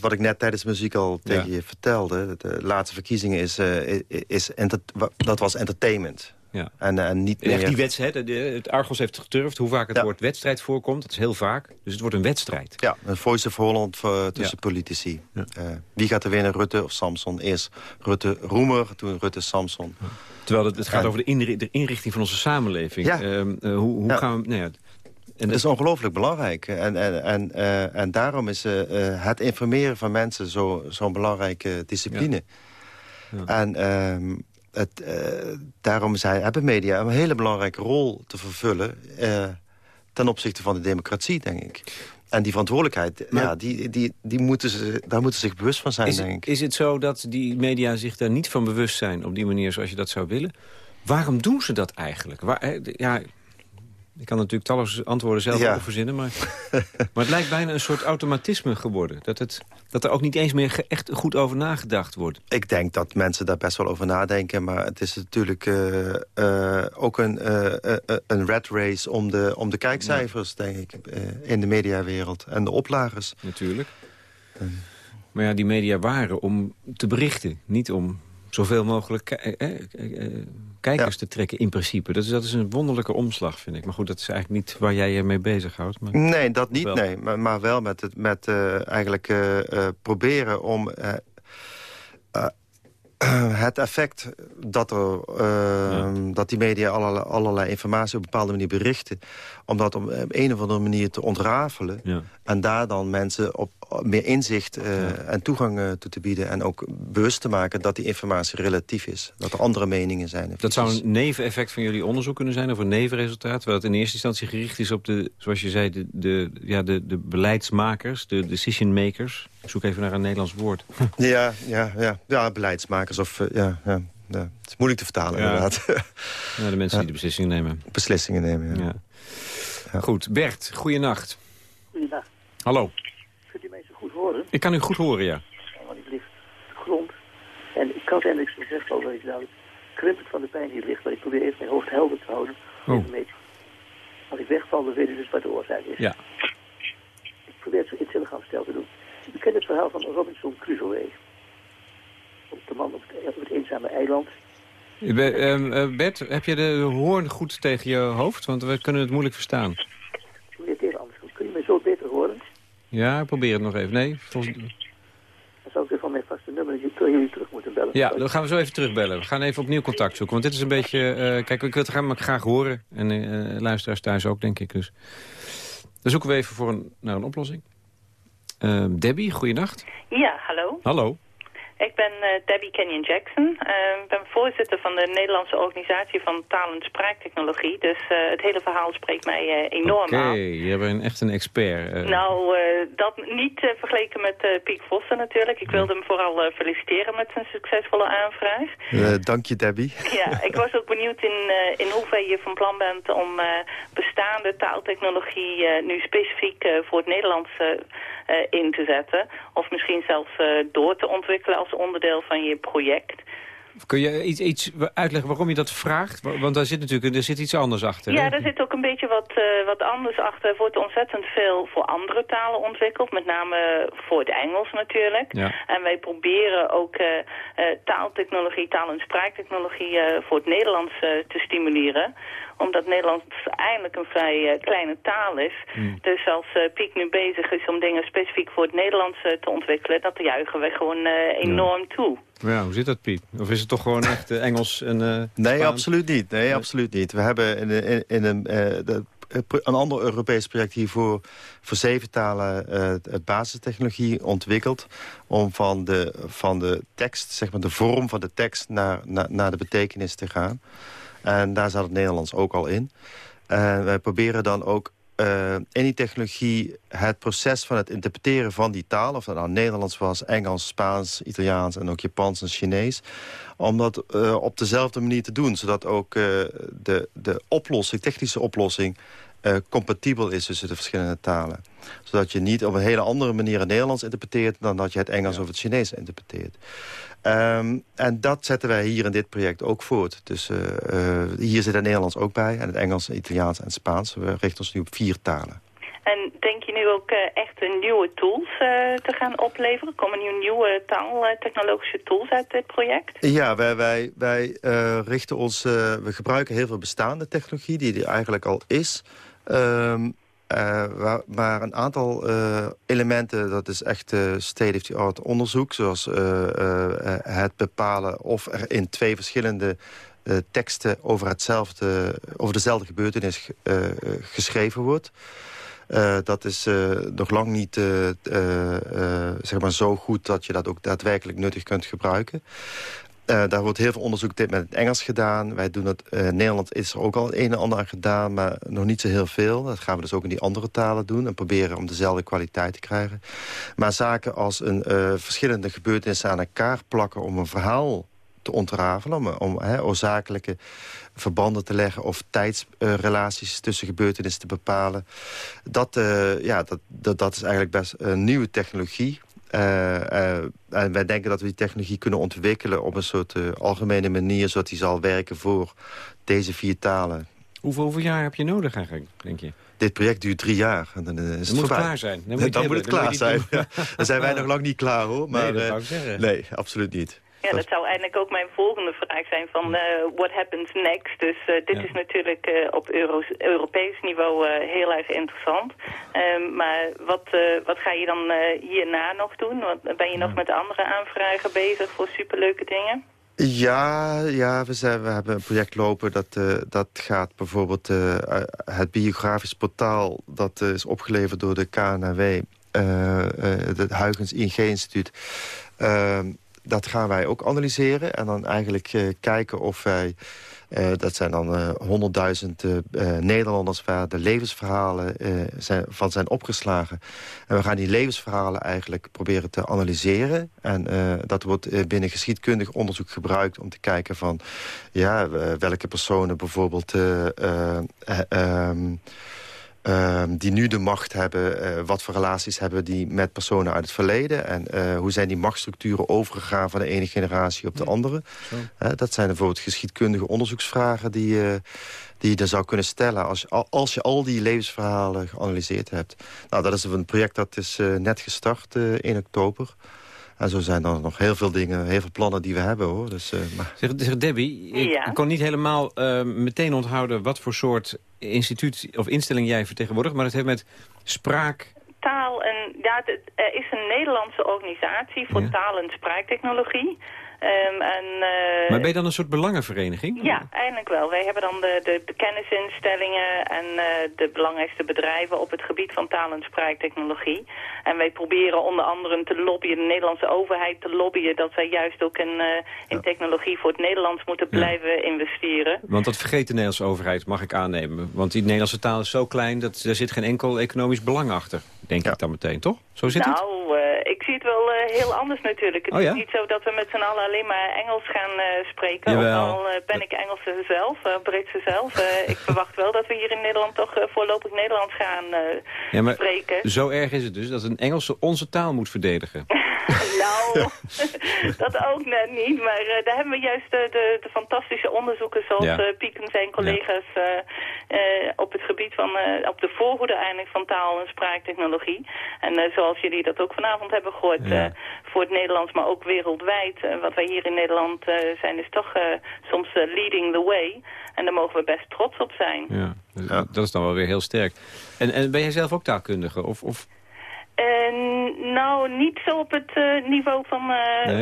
wat ik net tijdens de muziek al tegen je vertelde... de laatste verkiezingen is, uh, is dat was entertainment. Ja. En, en niet meer... die wedstrijd, het Argos heeft geturfd hoe vaak het woord wedstrijd voorkomt. Dat is heel vaak. Dus het wordt een wedstrijd. Ja, een voice of Holland tussen politici. wie gaat er winnen, Rutte of Samson? Eerst Rutte Roemer, toen Rutte Samson. Terwijl het, het gaat over de, de, inrichting van onze samenleving. Ehm, hoe, hoe gaan we... Nou ja, en dat is ongelooflijk belangrijk. En, en, en, uh, en daarom is uh, het informeren van mensen zo'n zo belangrijke discipline. Ja. Ja. En uh, het, daarom zijn, hebben media een hele belangrijke rol te vervullen... ten opzichte van de democratie, denk ik. En die verantwoordelijkheid, ja, die, die, die moeten ze, daar moeten ze zich bewust van zijn, is, denk ik. Is het zo dat die media zich daar niet van bewust zijn... op die manier zoals je dat zou willen? Waarom doen ze dat eigenlijk? Waar, ja, ik kan natuurlijk talloze antwoorden zelf ja. verzinnen. Maar, [laughs] maar het lijkt bijna een soort automatisme geworden. Dat, het, dat er ook niet eens meer echt goed over nagedacht wordt. Ik denk dat mensen daar best wel over nadenken. Maar het is natuurlijk uh, uh, ook een, uh, een red race om de, om de kijkcijfers, denk ik. in de mediawereld en de oplagers. Natuurlijk. Maar ja, die media waren om te berichten. Niet om zoveel mogelijk eh, eh, eh, kijkers te trekken in principe. Dat is, dat is een wonderlijke omslag, vind ik. Maar goed, dat is eigenlijk niet waar jij je mee bezighoudt. Maar nee, dat niet, nee. Maar, maar wel met, het, met eigenlijk proberen om [clears throat] het effect dat, er, ehm, dat die media allerlei, allerlei, informatie op een bepaalde manier berichten... om dat op een of andere manier te ontrafelen... Ja. en daar dan mensen op meer inzicht uh, en toegang uh, toe te bieden... en ook bewust te maken dat die informatie relatief is. Dat er andere meningen zijn. Dat zou een neveneffect van jullie onderzoek kunnen zijn... of een nevenresultaat, terwijl het in eerste instantie gericht is op de... zoals je zei, de, de, ja, de, de beleidsmakers, de decision makers... Ik zoek even naar een Nederlands woord. Ja, ja, ja. ja beleidsmakers of... Uh, ja, ja, ja, Het is moeilijk te vertalen, inderdaad. [laughs] Ja, de mensen die de beslissingen nemen. Beslissingen nemen, ja. ja. Goed, Bert, goeienacht. Goeienacht. Hallo. Kunt u mij zo goed horen? Ik kan u goed horen, ja. Want ik lig op de grond. En ik had eigenlijk gezegd al dat ik nou krimpend van de pijn hier ligt. Maar ik probeer even mijn hoofd helder te houden. Oh. Als ik wegval, dan weet ik dus wat de oorzaak is. Ja. Ik probeer het zo iets stel te doen. U kent het verhaal van Robinson Crusoe. De man op het, op het eenzame eiland. Uh, Bert, heb je de hoorn goed tegen je hoofd? Want we kunnen het moeilijk verstaan. Probeer het even anders. Kun je mij zo beter horen? Ja, probeer het nog even. Nee, volgens... Dan zou ik weer van mijn vaste nummer jullie terug moeten bellen. Ja, dan gaan we zo even terugbellen. We gaan even opnieuw contact zoeken. Want dit is een beetje... Uh, kijk, ik wil het graag, graag horen. En uh, luisteraars thuis ook, denk ik. Dus dan zoeken we even voor een, naar een oplossing. Uh, Debbie, goeienacht. Ja, hallo. Hallo. Ik ben uh, Debbie Kenyon Jackson. Ik uh, ben voorzitter van de Nederlandse organisatie van taal- en spraaktechnologie. Dus uh, het hele verhaal spreekt mij enorm okay, aan. Oké, je bent echt een expert. Nou, dat niet vergeleken met Piek Vossen natuurlijk. Ik wilde hem vooral feliciteren met zijn succesvolle aanvraag. dank je, Debbie. Ja, ik was ook benieuwd in, in hoeverre je van plan bent om bestaande taaltechnologie nu specifiek voor het Nederlands uh, in te zetten. Of misschien zelfs uh, door te ontwikkelen als onderdeel van je project. Kun je iets, iets uitleggen waarom je dat vraagt? Want daar zit natuurlijk er zit iets anders achter. Ja, er zit ook een beetje wat, uh, wat anders achter. Er wordt ontzettend veel voor andere talen ontwikkeld. Met name voor het Engels natuurlijk. Ja. En wij proberen ook uh, uh, taaltechnologie, taal- en spraaktechnologie voor het Nederlands te stimuleren omdat Nederlands eindelijk een vrij kleine taal is. Hmm. Dus als Piek nu bezig is om dingen specifiek voor het Nederlands te ontwikkelen... dat juichen we gewoon enorm toe. Ja, hoe zit dat, Piet? Of is het toch gewoon echt Engels en [laughs] Nee, absoluut niet. Nee, absoluut niet. We hebben in, in, in een... de een ander Europees project hiervoor voor zeven talen uh, basistechnologie ontwikkeld. Om van de, van de tekst, zeg maar de vorm van de tekst naar, naar, naar de betekenis te gaan. En daar zat het Nederlands ook al in. En wij proberen dan ook in die technologie het proces van het interpreteren van die taal... of dat nou Nederlands was, Engels, Spaans, Italiaans en ook Japans en Chinees... om dat uh, op dezelfde manier te doen. Zodat ook uh, de, de oplossing, technische oplossing... compatibel is tussen de verschillende talen. Zodat je niet op een hele andere manier het Nederlands interpreteert... dan dat je het Engels of het Chinees interpreteert. Um, en dat zetten wij hier in dit project ook voort. Dus uh, uh, hier zit het Nederlands ook bij. En het Engels, Italiaans en Spaans. We richten ons nu op vier talen. En denk je nu ook echt nieuwe tools te gaan opleveren? Komen nu nieuwe taaltechnologische tools uit dit project? Ja, wij, wij, wij richten ons... we gebruiken heel veel bestaande technologie die er eigenlijk al is... Um, uh, maar een aantal uh, elementen, dat is echt uh, state-of-the-art onderzoek... zoals het bepalen of er in twee verschillende teksten... over, hetzelfde, over dezelfde gebeurtenis geschreven wordt. dat is nog lang niet zeg maar zo goed dat je dat ook daadwerkelijk nuttig kunt gebruiken. Uh, daar wordt heel veel onderzoek dit met het Engels gedaan. Wij doen het, uh, Nederland is er ook al een en ander aan gedaan, maar nog niet zo heel veel. Dat gaan we dus ook in die andere talen doen en proberen om dezelfde kwaliteit te krijgen. Maar zaken als een, uh, verschillende gebeurtenissen aan elkaar plakken om een verhaal te ontrafelen, om, om oorzakelijke verbanden te leggen of tijdsrelaties tussen gebeurtenissen te bepalen. Dat, ja, dat, dat, dat is eigenlijk best een nieuwe technologie. Uh, en wij denken dat we die technologie kunnen ontwikkelen... op een soort uh, algemene manier... zodat die zal werken voor deze vier talen. Hoeveel, hoeveel jaar heb je nodig eigenlijk, denk je? Dit project duurt drie jaar. En dan is het moet klaar zijn. Dan [laughs] moet, dan moet het klaar zijn. [laughs] Dan zijn wij nog lang niet klaar, hoor. Maar, nee, dat zou ik zeggen. Nee, absoluut niet. Ja, dat zou eigenlijk ook mijn volgende vraag zijn van uh, what happens next? Dus uh, dit is natuurlijk uh, op Euro Europees niveau heel erg interessant. Ehm, maar wat, wat ga je dan hierna nog doen? Want ben je nog met andere aanvragen bezig voor superleuke dingen? Ja, ja we, zijn, we hebben een project lopen dat, dat gaat bijvoorbeeld het biografisch portaal... dat is opgeleverd door de KNW, het Huygens ING-instituut... Ehm, dat gaan wij ook analyseren. En dan eigenlijk uh, kijken of wij... Uh, dat zijn dan honderdduizend uh, Nederlanders waar de levensverhalen zijn, van zijn opgeslagen. En we gaan die levensverhalen eigenlijk proberen te analyseren. En dat wordt binnen geschiedkundig onderzoek gebruikt om te kijken van... ja, welke personen bijvoorbeeld... Um, Ehm, die nu de macht hebben, uh, wat voor relaties hebben die met personen uit het verleden... en uh, hoe zijn die machtsstructuren overgegaan van de ene generatie op de andere. Uh, dat zijn bijvoorbeeld geschiedkundige onderzoeksvragen die, die je dan zou kunnen stellen... Als, als je al die levensverhalen geanalyseerd hebt. Nou, dat is een project dat is net gestart in oktober... En zo zijn er nog heel veel dingen, heel veel plannen die we hebben. hoor. Dus, uh, maar... zeg, zeg, Debbie, ik kon niet helemaal uh, meteen onthouden... wat voor soort instituut of instelling jij vertegenwoordigt... maar het heeft met spraak... Taal en... Ja, er is een Nederlandse organisatie voor taal- en spraaktechnologie... Um, en, uh, maar ben je dan een soort belangenvereniging? Ja, eigenlijk wel. Wij hebben dan de, de, de kennisinstellingen en uh, de belangrijkste bedrijven op het gebied van taal- en spraaktechnologie. En wij proberen onder andere te lobbyen, de Nederlandse overheid te lobbyen, dat wij juist ook in, uh, in technologie voor het Nederlands moeten blijven investeren. Want dat vergeet de Nederlandse overheid, mag ik aannemen. Want die Nederlandse taal is zo klein, dat er zit geen enkel economisch belang achter, denk ik dan meteen, toch? Zo zit nou, het? ik zie het wel heel anders natuurlijk. Het oh, ja? is niet zo dat we met z'n allen alleen maar Engels gaan uh, spreken. Jawel. Al uh, ben ik Engelse zelf, uh, Britse zelf. ik verwacht wel dat we hier in Nederland toch voorlopig Nederlands gaan ja, maar spreken. Zo erg is het dus dat een Engelse onze taal moet verdedigen. [laughs] nou, [laughs] dat ook net niet. Maar uh, daar hebben we juist de, de, de fantastische onderzoekers zoals ja. uh, Piek en zijn collega's uh, op het gebied van, op de voorhoede eigenlijk van taal- en spraaktechnologie. En zoals jullie dat ook vanavond hebben gehoord, voor het Nederlands, maar ook wereldwijd. wat wij hier in Nederland zijn, is toch soms leading the way. En daar mogen we best trots op zijn. Ja, dat is dan wel weer heel sterk. En, en ben jij zelf ook taalkundige? Of, of... nou, niet zo op het niveau van,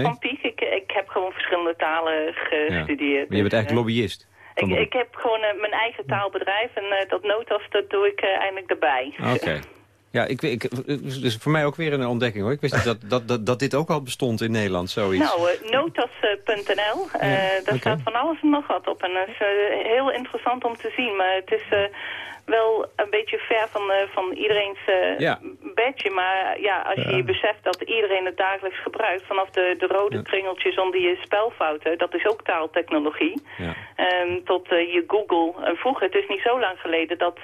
van Piek. Ik, ik heb gewoon verschillende talen gestudeerd. Maar je bent eigenlijk lobbyist? Ik, ik, heb gewoon mijn eigen taalbedrijf en dat notas dat doe ik eindelijk erbij. Oké. [laughs] Ja, ik, ik, dus voor mij ook weer een ontdekking hoor. Ik wist niet dat, dat, dat, dat dit ook al bestond in Nederland, zoiets. Nou, uh, notas.nl, uh, daar staat van alles en nog wat op. En dat is uh, heel interessant om te zien. Maar het is wel een beetje ver van, uh, van iedereen's uh, bedje. Maar ja, als je je beseft dat iedereen het dagelijks gebruikt... vanaf de, de rode kringeltjes onder je spelfouten... dat is ook taaltechnologie. Ja. Um, tot uh, je Google. En vroeger, het is niet zo lang geleden... dat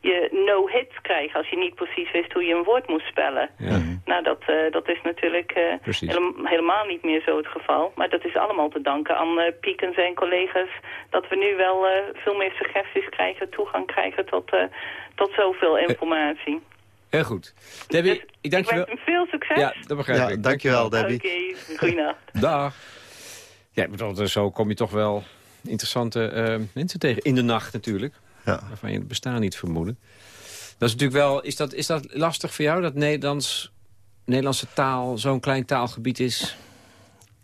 je no-hits kreeg als je niet precies wist hoe je een woord moest spellen. Ja. Nou, dat, dat is natuurlijk helemaal niet meer zo het geval. Maar dat is allemaal te danken aan Piek en zijn collega's... dat we nu wel veel meer suggesties krijgen, toegang krijgen tot tot, uh, tot zoveel informatie. Heel goed. Debbie, dus, ik dank je wel. veel succes. Ja, dat begrijp ja, ik. Dankjewel, Debbie. Oké, okay, goeienacht. [laughs] Dag. Ja, bedoel, zo kom je toch wel interessante uh, mensen tegen. In de nacht natuurlijk. Ja. Waarvan je het bestaan niet vermoeden. Dat is natuurlijk wel... Is dat, is dat lastig voor jou, dat Nederlands, Nederlandse taal zo'n klein taalgebied is...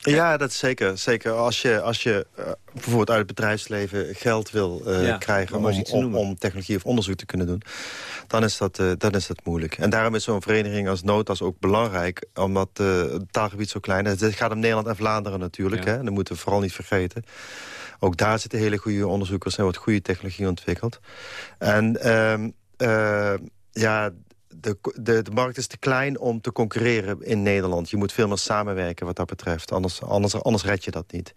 Ja, dat is zeker. Zeker als je, als je uh, bijvoorbeeld uit het bedrijfsleven geld wil uh, krijgen... Om, om, om, technologie of onderzoek te kunnen doen, dan is dat, uh, dan is dat moeilijk. En daarom is zo'n vereniging als Notas ook belangrijk... omdat het taalgebied zo klein is. Het gaat om Nederland en Vlaanderen natuurlijk. Hè? Dat moeten we vooral niet vergeten. Ook daar zitten hele goede onderzoekers en wordt goede technologie ontwikkeld. En uh, ja, de, de, de markt is te klein om te concurreren in Nederland. Je moet veel meer samenwerken wat dat betreft. Anders, anders, anders red je dat niet.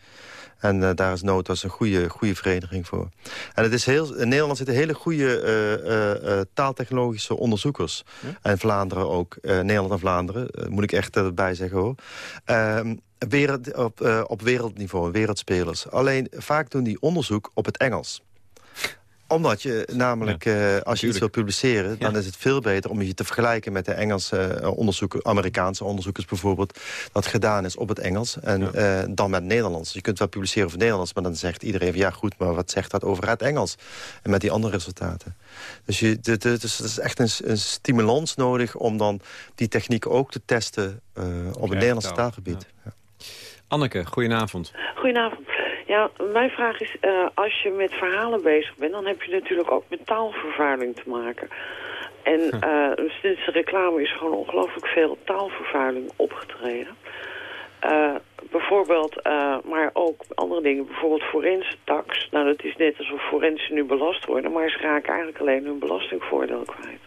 En uh, daar is Notas een goede, goede vereniging voor. En het is heel, in Nederland zitten hele goede uh, uh, taaltechnologische onderzoekers. En Vlaanderen ook. Nederland en Vlaanderen, moet ik echt erbij zeggen hoor. Ehm, wereld, op, op wereldniveau, wereldspelers. Alleen vaak doen die onderzoek op het Engels omdat je namelijk, uh, als je iets wil publiceren... dan is het veel beter om je te vergelijken met de Engelse uh, onderzoekers... Amerikaanse onderzoekers bijvoorbeeld... dat gedaan is op het Engels en uh, dan met Nederlands. Je kunt wel publiceren over Nederlands... maar dan zegt iedereen van ja goed, maar wat zegt dat over het Engels? En met die andere resultaten. Dus je, dus er is echt een, een, stimulans nodig om dan die techniek ook te testen... op het Nederlandse taalgebied. Ja. Anneke, goedenavond. Goedenavond. Ja, mijn vraag is, uh, als je met verhalen bezig bent... dan heb je natuurlijk ook met taalvervuiling te maken. En uh, sinds de reclame is gewoon ongelooflijk veel taalvervuiling opgetreden. Uh, bijvoorbeeld, maar ook andere dingen. Bijvoorbeeld forense tax. Nou, dat is net alsof forensen nu belast worden... maar ze raken eigenlijk alleen hun belastingvoordeel kwijt.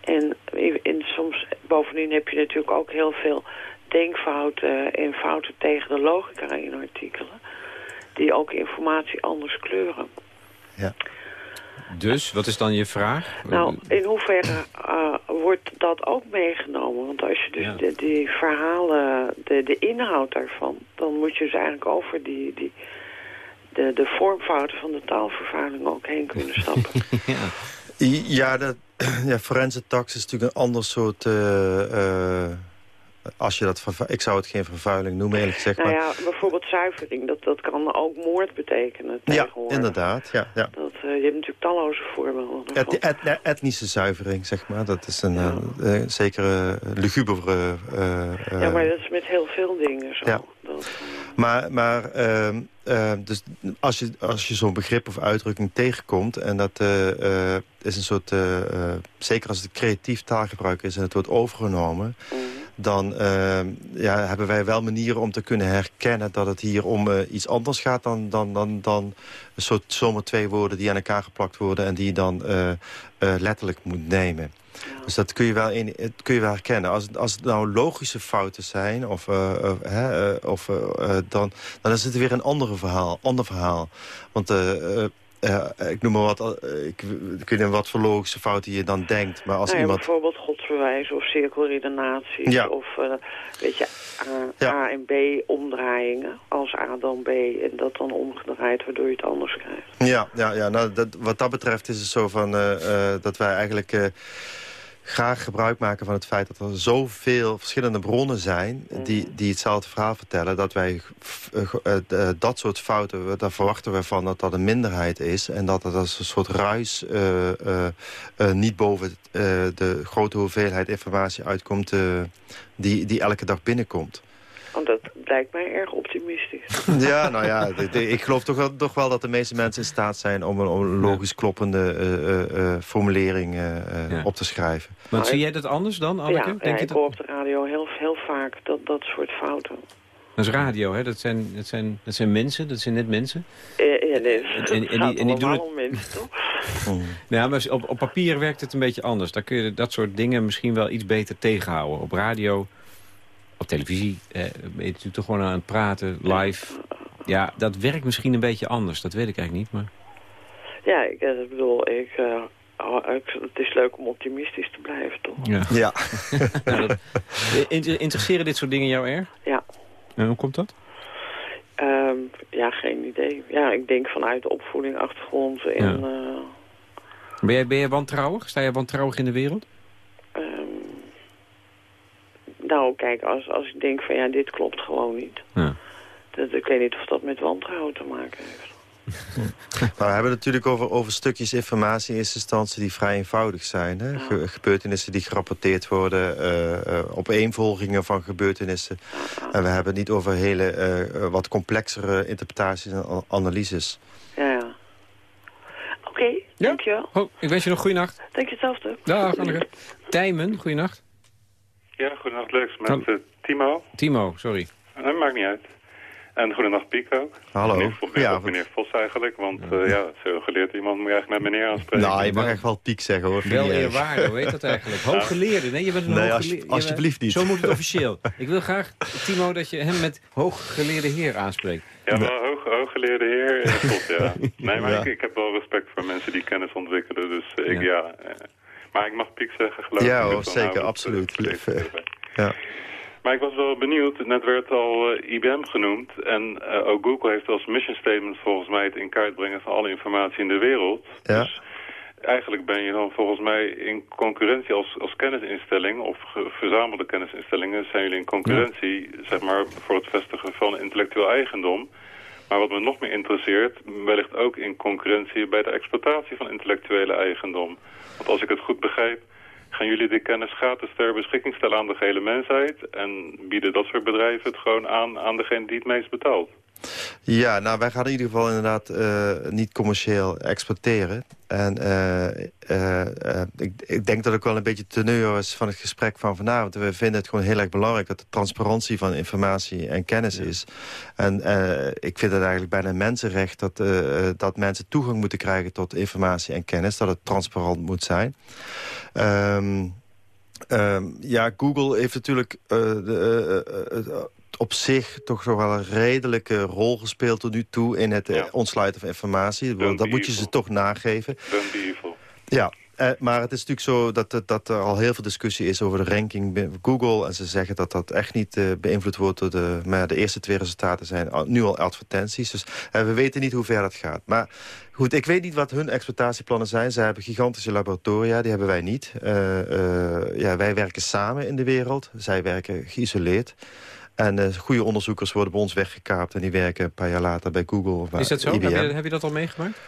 En, en soms, bovendien heb je natuurlijk ook heel veel denkfouten en fouten tegen de logica in artikelen die ook informatie anders kleuren. Ja. Dus, wat is dan je vraag? Nou, in hoeverre uh, wordt dat ook meegenomen? Want als je dus de, die verhalen, de, de inhoud daarvan... dan moet je dus eigenlijk over die, die, de, de vormfouten van de taalvervuiling ook heen kunnen [laughs] stappen. ja, ja, dat, [clears throat] ja forense tax is natuurlijk een ander soort... Uh, als je dat ik zou het geen vervuiling noemen, eerlijk gezegd. Nou ja, bijvoorbeeld zuivering, dat, dat kan ook moord betekenen Ja, inderdaad. Ja, ja. Dat, uh, je hebt natuurlijk talloze voorbeelden. Et, et, etnische zuivering, zeg maar. Dat is een ja. uh, zekere lugubere... Uh, ja, maar dat is met heel veel dingen zo. Ja. Dat, maar, maar ehm, ehm, dus als je, als je zo'n begrip of uitdrukking tegenkomt... en dat is een soort... zeker als het creatief taalgebruik is en het wordt overgenomen... Mm dan uh, ja, hebben wij wel manieren om te kunnen herkennen... dat het hier om uh, iets anders gaat dan, dan, dan, dan soort zomaar twee woorden... die aan elkaar geplakt worden en die je dan uh, letterlijk moet nemen. Dus dat kun je wel, in, kun je wel herkennen. Als, als het nou logische fouten zijn, of, of, dan, dan is het weer een andere verhaal, ander verhaal. Want ik noem maar wat, ik, ik weet niet wat voor logische fouten je dan denkt. Maar als nou iemand... Bijvoorbeeld godsbewijs of cirkelredenaties. Ja. Of uh, weet je, A, A, en B omdraaiingen. Als A dan B en dat dan omgedraaid waardoor je het anders krijgt. Ja, ja, ja nou, dat, wat dat betreft is het zo van, uh, uh, dat wij eigenlijk graag gebruik maken van het feit dat er zoveel verschillende bronnen zijn... die, die hetzelfde verhaal vertellen. Dat wij dat soort fouten, daar verwachten we van dat dat een minderheid is. En dat dat als een soort ruis niet boven de grote hoeveelheid informatie uitkomt... die, die elke dag binnenkomt. Lijkt mij erg optimistisch. [laughs] Ja, nou ja, ik geloof toch wel, toch wel dat de meeste mensen in staat zijn... om een, logisch kloppende uh, uh, formulering op te schrijven. Maar zie jij dat anders dan, Anneke? Ja, Denk ja, ik hoor op de radio heel, heel vaak dat, dat soort fouten. Dat is radio, hè? Dat zijn, dat, zijn, dat zijn mensen, dat zijn net mensen. Ja, ja nee, en, en, en, die, en die doen het... [laughs] mensen, toch? [laughs] Oh. Ja, maar op, op papier werkt het een beetje anders. Daar kun je dat soort dingen misschien wel iets beter tegenhouden. Op radio op televisie eh, ben je natuurlijk toch gewoon aan het praten, live. Ja, dat werkt misschien een beetje anders. Dat weet ik eigenlijk niet, maar... Ja, ik, eh, bedoel, ik, uh, het is leuk om optimistisch te blijven, toch? Ja. ja. [laughs] nou, dat, interesseren dit soort dingen jou erg? Ja. En hoe komt dat? Um, ja, geen idee. Ja, ik denk vanuit de opvoeding, achtergrond en... Ja. ben, jij, ben jij wantrouwig? Sta je wantrouwig in de wereld? Nou, kijk, als, als ik denk van ja, dit klopt gewoon niet. Ja. Dat, ik weet niet of dat met wantrouwen te maken heeft. [laughs] Maar we hebben het natuurlijk over, over stukjes informatie in eerste instantie die vrij eenvoudig zijn. Hè? gebeurtenissen die gerapporteerd worden, uh, uh, opeenvolgingen van gebeurtenissen. En we hebben het niet over hele uh, wat complexere interpretaties en analyses. Ja, ja. Oké, okay, ja? dankjewel. Oh, ik wens je nog goede nacht. Dank je hetzelfde. Dag, Anneke. Tijmen, goeienacht. Ja, goedenacht Lex, met uh, Timo. Timo, sorry. Dat maakt niet uit. En goedenacht Pico. Hallo. Meneer, ja, meneer Vos eigenlijk, want uh, ja, zo geleerd iemand moet je eigenlijk met meneer aanspreken. Nou, je mag echt wel Piek zeggen hoor. Wel eerwaardig, hoe heet dat eigenlijk? Hooggeleerde, nee, je bent een nee, hooggeleerde. alsjeblieft niet. Zo moet het officieel. [laughs] Ik wil graag, Timo, dat je hem met hooggeleerde heer aanspreekt. Ja, wel hoog, hooggeleerde heer, klopt ja. [laughs] Nee, maar ik, ik, heb wel respect voor mensen die kennis ontwikkelen, dus ik ja... ja maar ik mag Piek zeggen, geloof ik. Ja zeker, absoluut. Ja. Maar ik was wel benieuwd, net werd al uh, eh, IBM genoemd... en uh, ook Google heeft als mission statement volgens mij... het in kaart brengen van alle informatie in de wereld. Ja. Dus eigenlijk ben je dan volgens mij in concurrentie als, als kennisinstelling... of verzamelde kennisinstellingen zijn jullie in concurrentie... zeg maar voor het vestigen van intellectueel eigendom... Maar wat me nog meer interesseert, wellicht ook in concurrentie bij de exploitatie van intellectuele eigendom. Want als ik het goed begrijp, gaan jullie de kennis gratis ter beschikking stellen aan de gehele mensheid... en bieden dat soort bedrijven het gewoon aan aan degene die het meest betaalt. Ja, nou wij gaan in ieder geval inderdaad uh, niet commercieel exporteren. En uh, uh, ik, ik, denk dat ook wel een beetje teneur is van het gesprek van vanavond. We vinden het gewoon heel erg belangrijk dat de transparantie van informatie en kennis is. En ik vind het eigenlijk bijna een mensenrecht dat, dat mensen toegang moeten krijgen tot informatie en kennis. Dat het transparant moet zijn. Um, ja, Google heeft natuurlijk de, op zich toch wel een redelijke rol gespeeld tot nu toe... in het eh, ontsluiten van informatie. dat moet je ze toch nageven. Ja, eh, maar het is natuurlijk zo dat, dat, er al heel veel discussie is over de ranking bij Google. En ze zeggen dat dat echt niet uh, beïnvloed wordt door de... Maar de eerste twee resultaten zijn nu al advertenties. Dus uh, we weten niet hoe ver dat gaat. Maar goed, ik weet niet wat hun exploitatieplannen zijn. Ze hebben gigantische laboratoria, die hebben wij niet. ja, wij werken samen in de wereld. Zij werken geïsoleerd. En uh, goede onderzoekers worden bij ons weggekaapt... en die werken een paar jaar later bij Google of bij Is dat zo? Heb je, heb je, dat al meegemaakt?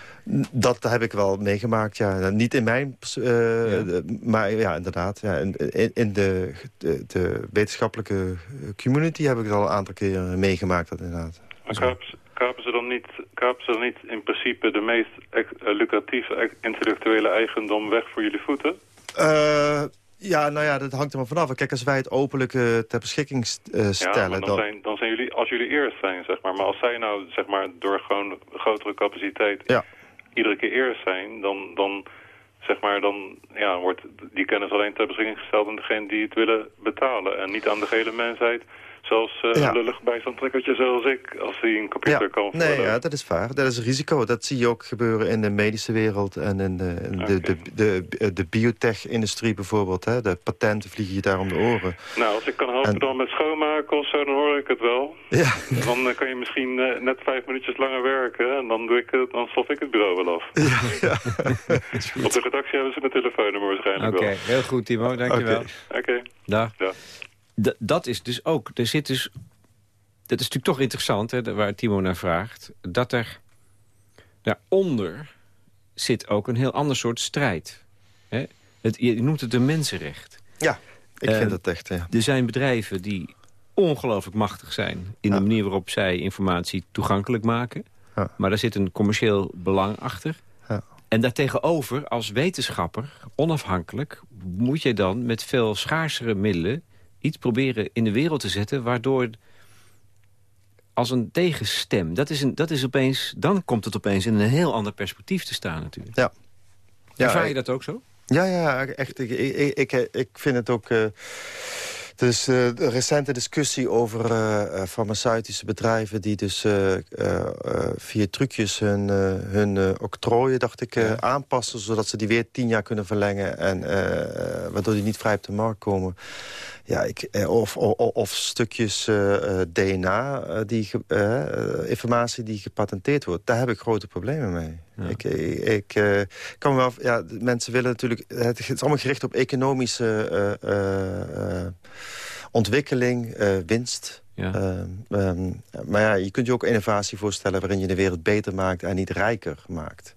Dat heb ik wel meegemaakt, ja. Niet in mijn... Uh, maar ja, inderdaad. Ja. In, in de, de, de, wetenschappelijke community heb ik het al een aantal keer meegemaakt, dat inderdaad. Maar kapen, ze dan niet, kapen ze dan niet in principe de meest eh, lucratieve intellectuele eigendom weg voor jullie voeten? Uh, ja, nou ja, dat hangt er maar vanaf. Kijk, als wij het openlijk uh, ter beschikking uh, stellen... Ja, dan, dan, zijn, dan zijn jullie, als jullie eerst zijn, zeg maar. Maar als zij nou, zeg maar, door gewoon grotere capaciteit... Ja. iedere keer eerst zijn, dan, dan, zeg maar, dan ja, wordt die kennis alleen ter beschikking gesteld... aan degene die het willen betalen. En niet aan de hele mensheid Zelfs uh, een lullig bijstandtrekkertje zoals ik, als hij een computer kan Nee, ja, dat is waar. Dat is een risico. Dat zie je ook gebeuren in de medische wereld en in de, de, de, de, de biotech-industrie bijvoorbeeld. Hè. De patenten vliegen je daar om de oren. Nou, als ik kan helpen dan met schoonmaken of zo, dan hoor ik het wel. Ja. Dan uh, kan je misschien uh, net vijf minuutjes langer werken en dan, doe ik, het, dan stof ik het bureau wel af. Ja, ja. [laughs] Op de redactie hebben ze mijn telefoonnummer waarschijnlijk wel. Oké, heel goed Timo, dankjewel. Oké. Okay. Dag. Ja dat is dus ook... Er zit dus, dat is natuurlijk toch interessant, hè, waar Timo naar vraagt... dat er daaronder zit ook een heel ander soort strijd. Hè? Het, je noemt het een mensenrecht. Ja, ik vind dat echt, ja. Er zijn bedrijven die ongelooflijk machtig zijn... in de manier waarop zij informatie toegankelijk maken. Ja. Maar daar zit een commercieel belang achter. Ja. En daartegenover, als wetenschapper, onafhankelijk... moet je dan met veel schaarsere middelen iets proberen in de wereld te zetten... waardoor als een tegenstem, dat is, een, dat is opeens, dan komt het opeens in een heel ander perspectief te staan natuurlijk. Ja. ja Ervaar je dat ook zo? Ja, ja, echt. Ik, ik, ik, ik vind het ook... Uh, dus de recente discussie over uh, farmaceutische bedrijven... die dus via trucjes hun, hun octrooien, dacht ik, aanpassen... zodat ze die weer tien jaar kunnen verlengen... en waardoor die niet vrij op de markt komen. Ja, ik, eh, of, of, of stukjes eh, eh, DNA, die, informatie die gepatenteerd wordt. Daar heb ik grote problemen mee. Ik, ik, ik kan wel, ja, mensen willen natuurlijk... Het is allemaal gericht op economische ontwikkeling, winst... Ja. Um, maar ja, je kunt je ook innovatie voorstellen... waarin je de wereld beter maakt en niet rijker maakt.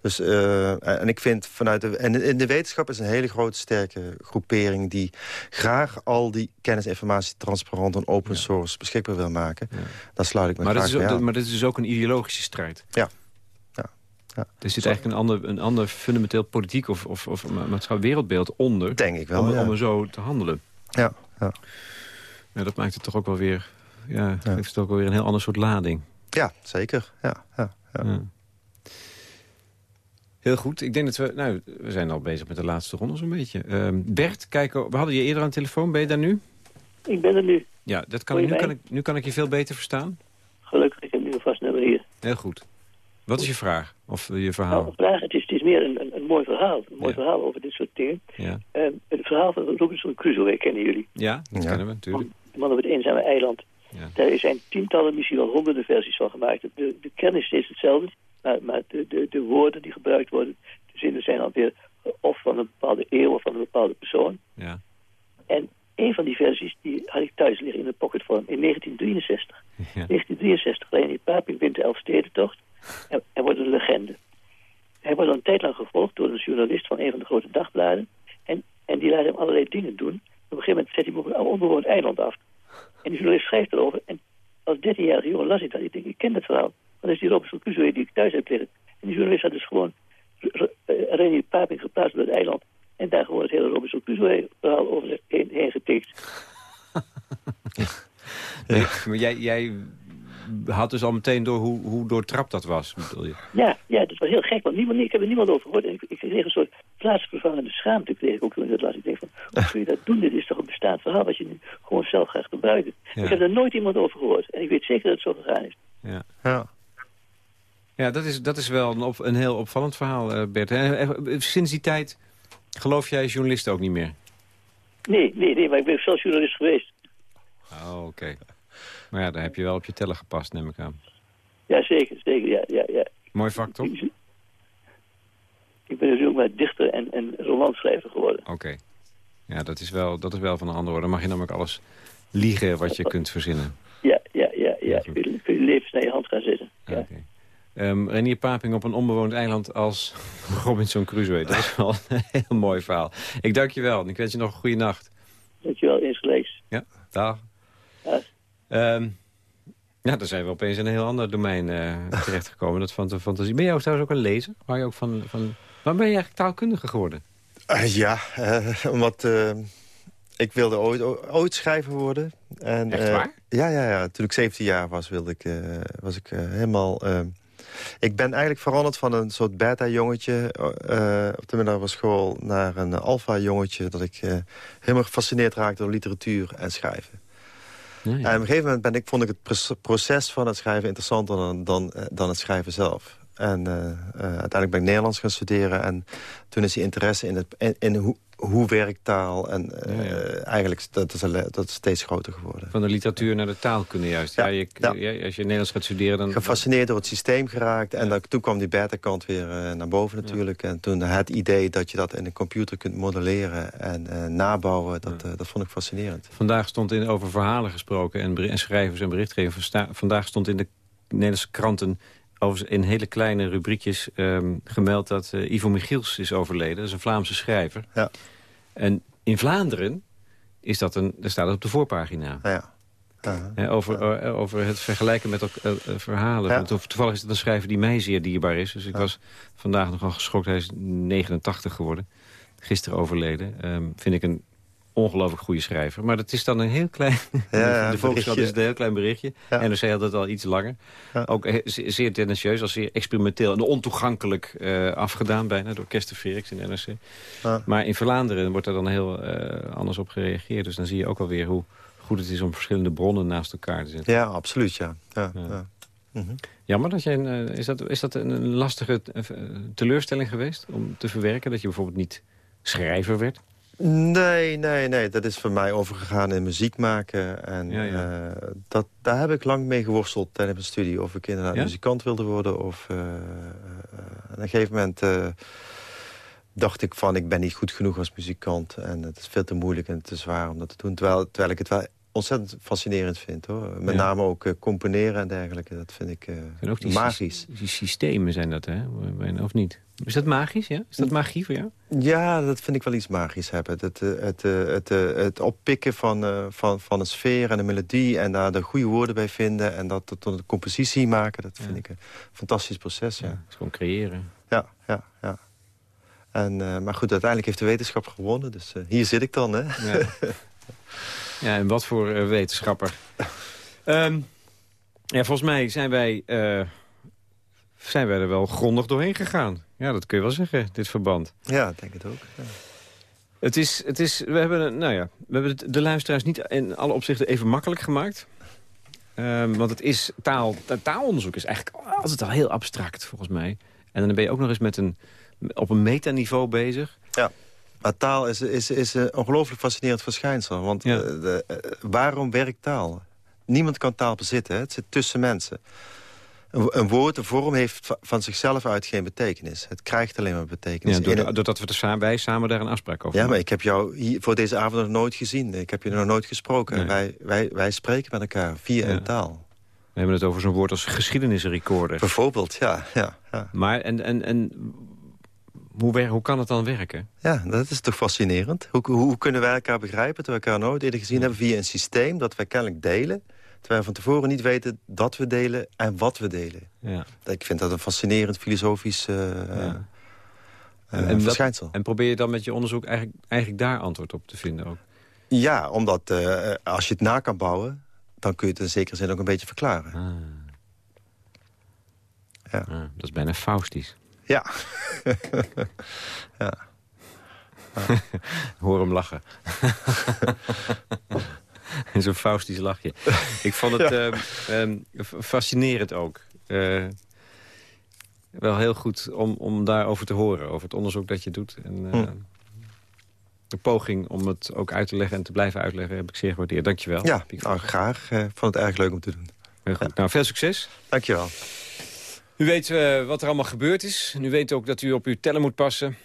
Dus, uh, en ik vind vanuit de, en in de wetenschap is een hele grote sterke groepering... die graag al die kennis en informatie transparant en open source beschikbaar wil maken. Ja. Daar sluit ik me maar graag dat is ook, Maar dit is dus ook een ideologische strijd. Ja. Ja. Er zit eigenlijk een ander, een ander fundamenteel politiek of, of, of maatschappelijk wereldbeeld onder. Denk ik wel, Om, om er zo te handelen. Ja, ja. ja. Dat maakt het toch ook wel weer... Ja, heeft het ook wel weer een heel ander soort lading. Ja, zeker. Ja, ja, ja. Heel goed. Ik denk dat we... Nou, we zijn al bezig met de laatste ronde zo'n beetje. Uh, Bert, kijk, we hadden je eerder aan de telefoon. Ben je daar nu? Ik ben er nu. Ja, dat kan, nu, kan ik, nu kan ik je veel beter verstaan. Gelukkig, ik heb nu een vast nummer hier. Heel goed. Wat is je vraag? Of je verhaal? Nou, vraag, het, is, het is meer een, een, een mooi verhaal. Een mooi verhaal over dit soort dingen. Ja. Uh, het verhaal van Robinson Crusoe kennen jullie. Ja, dat kennen we natuurlijk. De man op het eenzame eiland. Ja. Daar zijn tientallen, misschien wel honderden versies van gemaakt. De, de kern is steeds hetzelfde. Maar, maar de, de, de, woorden die gebruikt worden, de zinnen zijn alweer of van een bepaalde eeuw of van een bepaalde persoon. Ja. En een van die versies die had ik thuis liggen in de pocketvorm in 1963. Ja. 1963, René Paping wint de Elfstedentocht en, en wordt een legende. Hij wordt een tijd lang gevolgd door een journalist van een van de grote dagbladen. En, en die laat hem allerlei dingen doen. Op een gegeven moment zet hij hem op een onbewoond eiland af. En die journalist schrijft erover. En als 13-jarige jongen las ik dat. Ik denk, ik ken dat verhaal. Dan is die Robinson Crusoe die ik thuis heb liggen. En die journalist had dus gewoon René Paping geplaatst op het eiland. En daar gewoon het hele Robinson Crusoe verhaal over heen, heen getikt. [laughs] ja. maar jij, jij had dus al meteen door hoe, hoe doortrapt dat was, bedoel je? Ja, ja, dat was heel gek, want niemand, ik heb er niemand over gehoord. En ik, ik kreeg een soort plaatsvervangende schaamte, kreeg ik ook toen ik dat las. Ik denk van, hoe kun je dat doen? Dit is toch een bestaand verhaal wat je nu gewoon zelf gaat gebruiken. Ik heb er nooit iemand over gehoord. En ik weet zeker dat het zo gegaan is. Ja. ja. Ja, dat is, dat is wel een, op, een heel opvallend verhaal, uh, Bert. En, sinds die tijd geloof jij journalist ook niet meer? Nee, nee, nee, maar ik ben zelf journalist geweest. Oh, oké. Maar ja, daar heb je wel op je teller gepast, neem ik aan. Ja, zeker, zeker, ja, ja, ja. Mooi vak, toch? Ik ben dus ook maar dichter en, en romanschrijver geworden. Oké. Ja, dat is, wel, dat is wel van een ander orde. Mag je namelijk alles liegen wat je kunt verzinnen. Ja, ja, ja. ja. Kun, je, kun je levens naar je hand gaan zetten. Ja. Oké. Um, Renier Paping op een onbewoond eiland als [laughs] Robinson Crusoe. Dat is wel een heel mooi verhaal. Ik dank je wel. Ik wens je nog een goede nacht. Dank je wel, insgelijks. Ja, dag. Um, ja, dan zijn we opeens in een heel ander domein uh, terechtgekomen. Dat van de fantasie. Ben jij trouwens ook een lezer? Waar je ook van, van... Waar ben je eigenlijk taalkundige geworden? Uh, ja, uh, omdat... ik wilde ooit, ooit schrijver worden. En, Echt waar? ja, ja, ja. Toen ik 17 jaar was, wilde ik, was ik helemaal ik ben eigenlijk veranderd van een soort beta-jongetje op de middelbare school... naar een alfa-jongetje dat ik helemaal gefascineerd raakte door literatuur en schrijven. En op een gegeven moment ben ik, vond ik het proces van het schrijven interessanter dan, dan, eh, dan het schrijven zelf. En uh, uiteindelijk ben ik Nederlands gaan studeren. En toen is die interesse in, het, in, in hoe, hoe werkt taal? En uh, eigenlijk dat is, dat is steeds groter geworden. Van de literatuur naar de taalkunde juist. Ja. je, als je Nederlands gaat studeren... dan Gefascineerd door het systeem geraakt. En dan, toen kwam die beta-kant weer uh, naar boven natuurlijk. En toen het idee dat je dat in een computer kunt modelleren en uh, nabouwen... Dat, dat vond ik fascinerend. Vandaag stond in over verhalen gesproken en, en schrijvers en berichtgevers. Vandaag stond in de Nederlandse kranten over in hele kleine rubriekjes um, gemeld dat uh, Ivo Michiels is overleden. Dat is een Vlaamse schrijver. Ja. En in Vlaanderen is dat een, daar staat het op de voorpagina. Ja. Over, uh, over het vergelijken met uh, verhalen. Ja. Toevallig is het een schrijver die mij zeer dierbaar is. Dus ik was vandaag nogal geschokt. Hij is 89 geworden. Gisteren overleden. Um, vind ik een ongelooflijk goede schrijver. Maar dat is dan een heel klein... Ja, [laughs] de Volkskrant is een heel klein berichtje. Ja. En NRC had het al iets langer. Ook zeer tendentieus, als zeer experimenteel en ontoegankelijk uh, afgedaan bijna... door Kester Verix in NRC. Maar in Vlaanderen wordt er dan heel uh, anders op gereageerd. Dus dan zie je ook alweer hoe goed het is om verschillende bronnen naast elkaar te zetten. Ja, absoluut, ja. ja, mhm. Jammer dat jij... Een, is, dat, is dat een lastige teleurstelling geweest om te verwerken? Dat je bijvoorbeeld niet schrijver werd? Nee, nee, nee. Dat is voor mij overgegaan in muziek maken. En eh, dat, daar heb ik lang mee geworsteld tijdens mijn studie. Of ik inderdaad muzikant wilde worden. Of uh, op een gegeven moment dacht ik van... ik ben niet goed genoeg als muzikant. En het is veel te moeilijk en te zwaar om dat te doen. Terwijl, terwijl ik het wel ontzettend fascinerend vind. hoor. Met name ook componeren en dergelijke. Dat vind ik ook die magisch. Die systemen zijn dat, hè? Of niet? Is dat magisch, ja? Is dat magie voor jou? Ja, dat vind ik wel iets magisch hebben. Het, het, het, het, het oppikken van, van, van een sfeer en een melodie... en daar de goede woorden bij vinden... en dat tot een compositie maken, dat vind ik een fantastisch proces. Ja. ja is gewoon creëren. Ja, ja, ja. En, maar goed, uiteindelijk heeft de wetenschap gewonnen. Dus hier zit ik dan, hè? Ja, [laughs] ja en wat voor wetenschapper. um, ja, volgens mij zijn wij zijn wij er wel grondig doorheen gegaan. Ja, dat kun je wel zeggen, dit verband. Ja, ik denk het ook. Ja. Het is, het is, we hebben, nou ja, we hebben de luisteraars niet in alle opzichten even makkelijk gemaakt. Um, want het is taal, taalonderzoek is eigenlijk altijd al heel abstract, volgens mij. En dan ben je ook nog eens met een, op een metaniveau bezig. Ja, maar taal is, is, is een ongelooflijk fascinerend verschijnsel. Want ja. uh, de, uh, waarom werkt taal? Niemand kan taal bezitten, het zit tussen mensen. Een, woord, een vorm heeft van zichzelf uit geen betekenis. Het krijgt alleen maar betekenis. Ja, doordat, we er, wij samen daar een afspraak over Ja, maar ik heb jou hier voor deze avond nog nooit gezien. Ik heb je nog nooit gesproken. Wij, wij, wij spreken met elkaar via een taal. We hebben het over zo'n woord als geschiedenisrecorder. Bijvoorbeeld, ja. ja, ja. Maar en, en, en hoe, hoe kan het dan werken? Ja, dat is toch fascinerend. Hoe, hoe kunnen wij elkaar begrijpen terwijl we elkaar nooit eerder gezien hebben... via een systeem dat wij kennelijk delen... Terwijl we van tevoren niet weten dat we delen en wat we delen. Ja. Ik vind dat een fascinerend filosofisch uh, ja. uh, en, verschijnsel. en probeer je dan met je onderzoek eigenlijk, eigenlijk daar antwoord op te vinden ook? Ja, omdat uh, als je het na kan bouwen... dan kun je het in zekere zin ook een beetje verklaren. Ah. Ja. Ah, dat is bijna faustisch. Ja. [laughs] ja. [laughs] Hoor hem lachen. [laughs] Zo'n faustisch lachje. Ik vond het ja. uh, fascinerend ook. Uh, wel heel goed om, om daarover te horen. Over het onderzoek dat je doet. En, uh, hm. De poging om het ook uit te leggen en te blijven uitleggen... heb ik zeer gewaardeerd. Dankjewel. Ja, nou, graag. Ik vond het erg leuk om te doen. Heel goed. Nou, veel succes. Dankjewel. U weet wat er allemaal gebeurd is. En u weet ook dat u op uw tellen moet passen.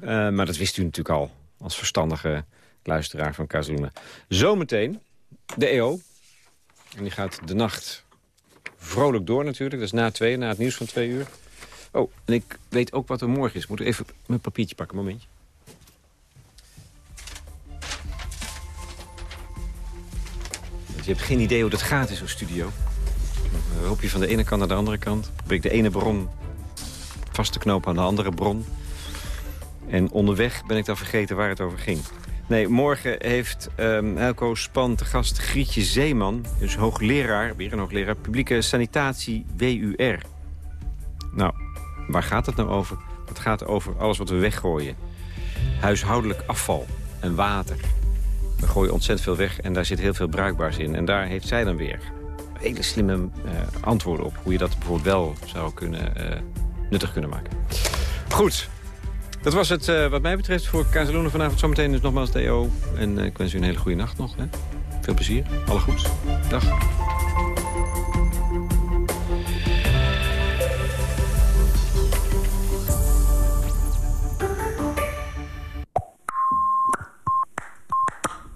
maar dat wist u natuurlijk al als verstandige luisteraar van Casaluna. Zometeen de EO. En die gaat de nacht vrolijk door natuurlijk. Dat is na twee, na het nieuws van twee uur. Oh, en ik weet ook wat er morgen is. Moet ik even mijn papiertje pakken, een momentje. je hebt geen idee hoe dat gaat in zo'n studio. Hoop je van de ene kant naar de andere kant. Probeer ik de ene bron vast te knopen aan de andere bron. En onderweg ben ik dan vergeten waar het over ging. Nee, morgen heeft um, Elko Span te gast Grietje Zeeman. Dus hoogleraar, weer een hoogleraar, publieke sanitatie WUR. Nou, waar gaat het nou over? Het gaat over alles wat we weggooien. Huishoudelijk afval en water. we gooien ontzettend veel weg en daar zit heel veel bruikbaars in. En daar heeft zij dan weer hele slimme uh, antwoorden op. Hoe je dat bijvoorbeeld wel zou kunnen, uh, nuttig kunnen maken. Goed, dat was het uh, wat mij betreft voor Kazeloenen vanavond. Zometeen dus nogmaals DO. En ik wens u een hele goede nacht nog. Veel plezier. Alle goeds. Dag.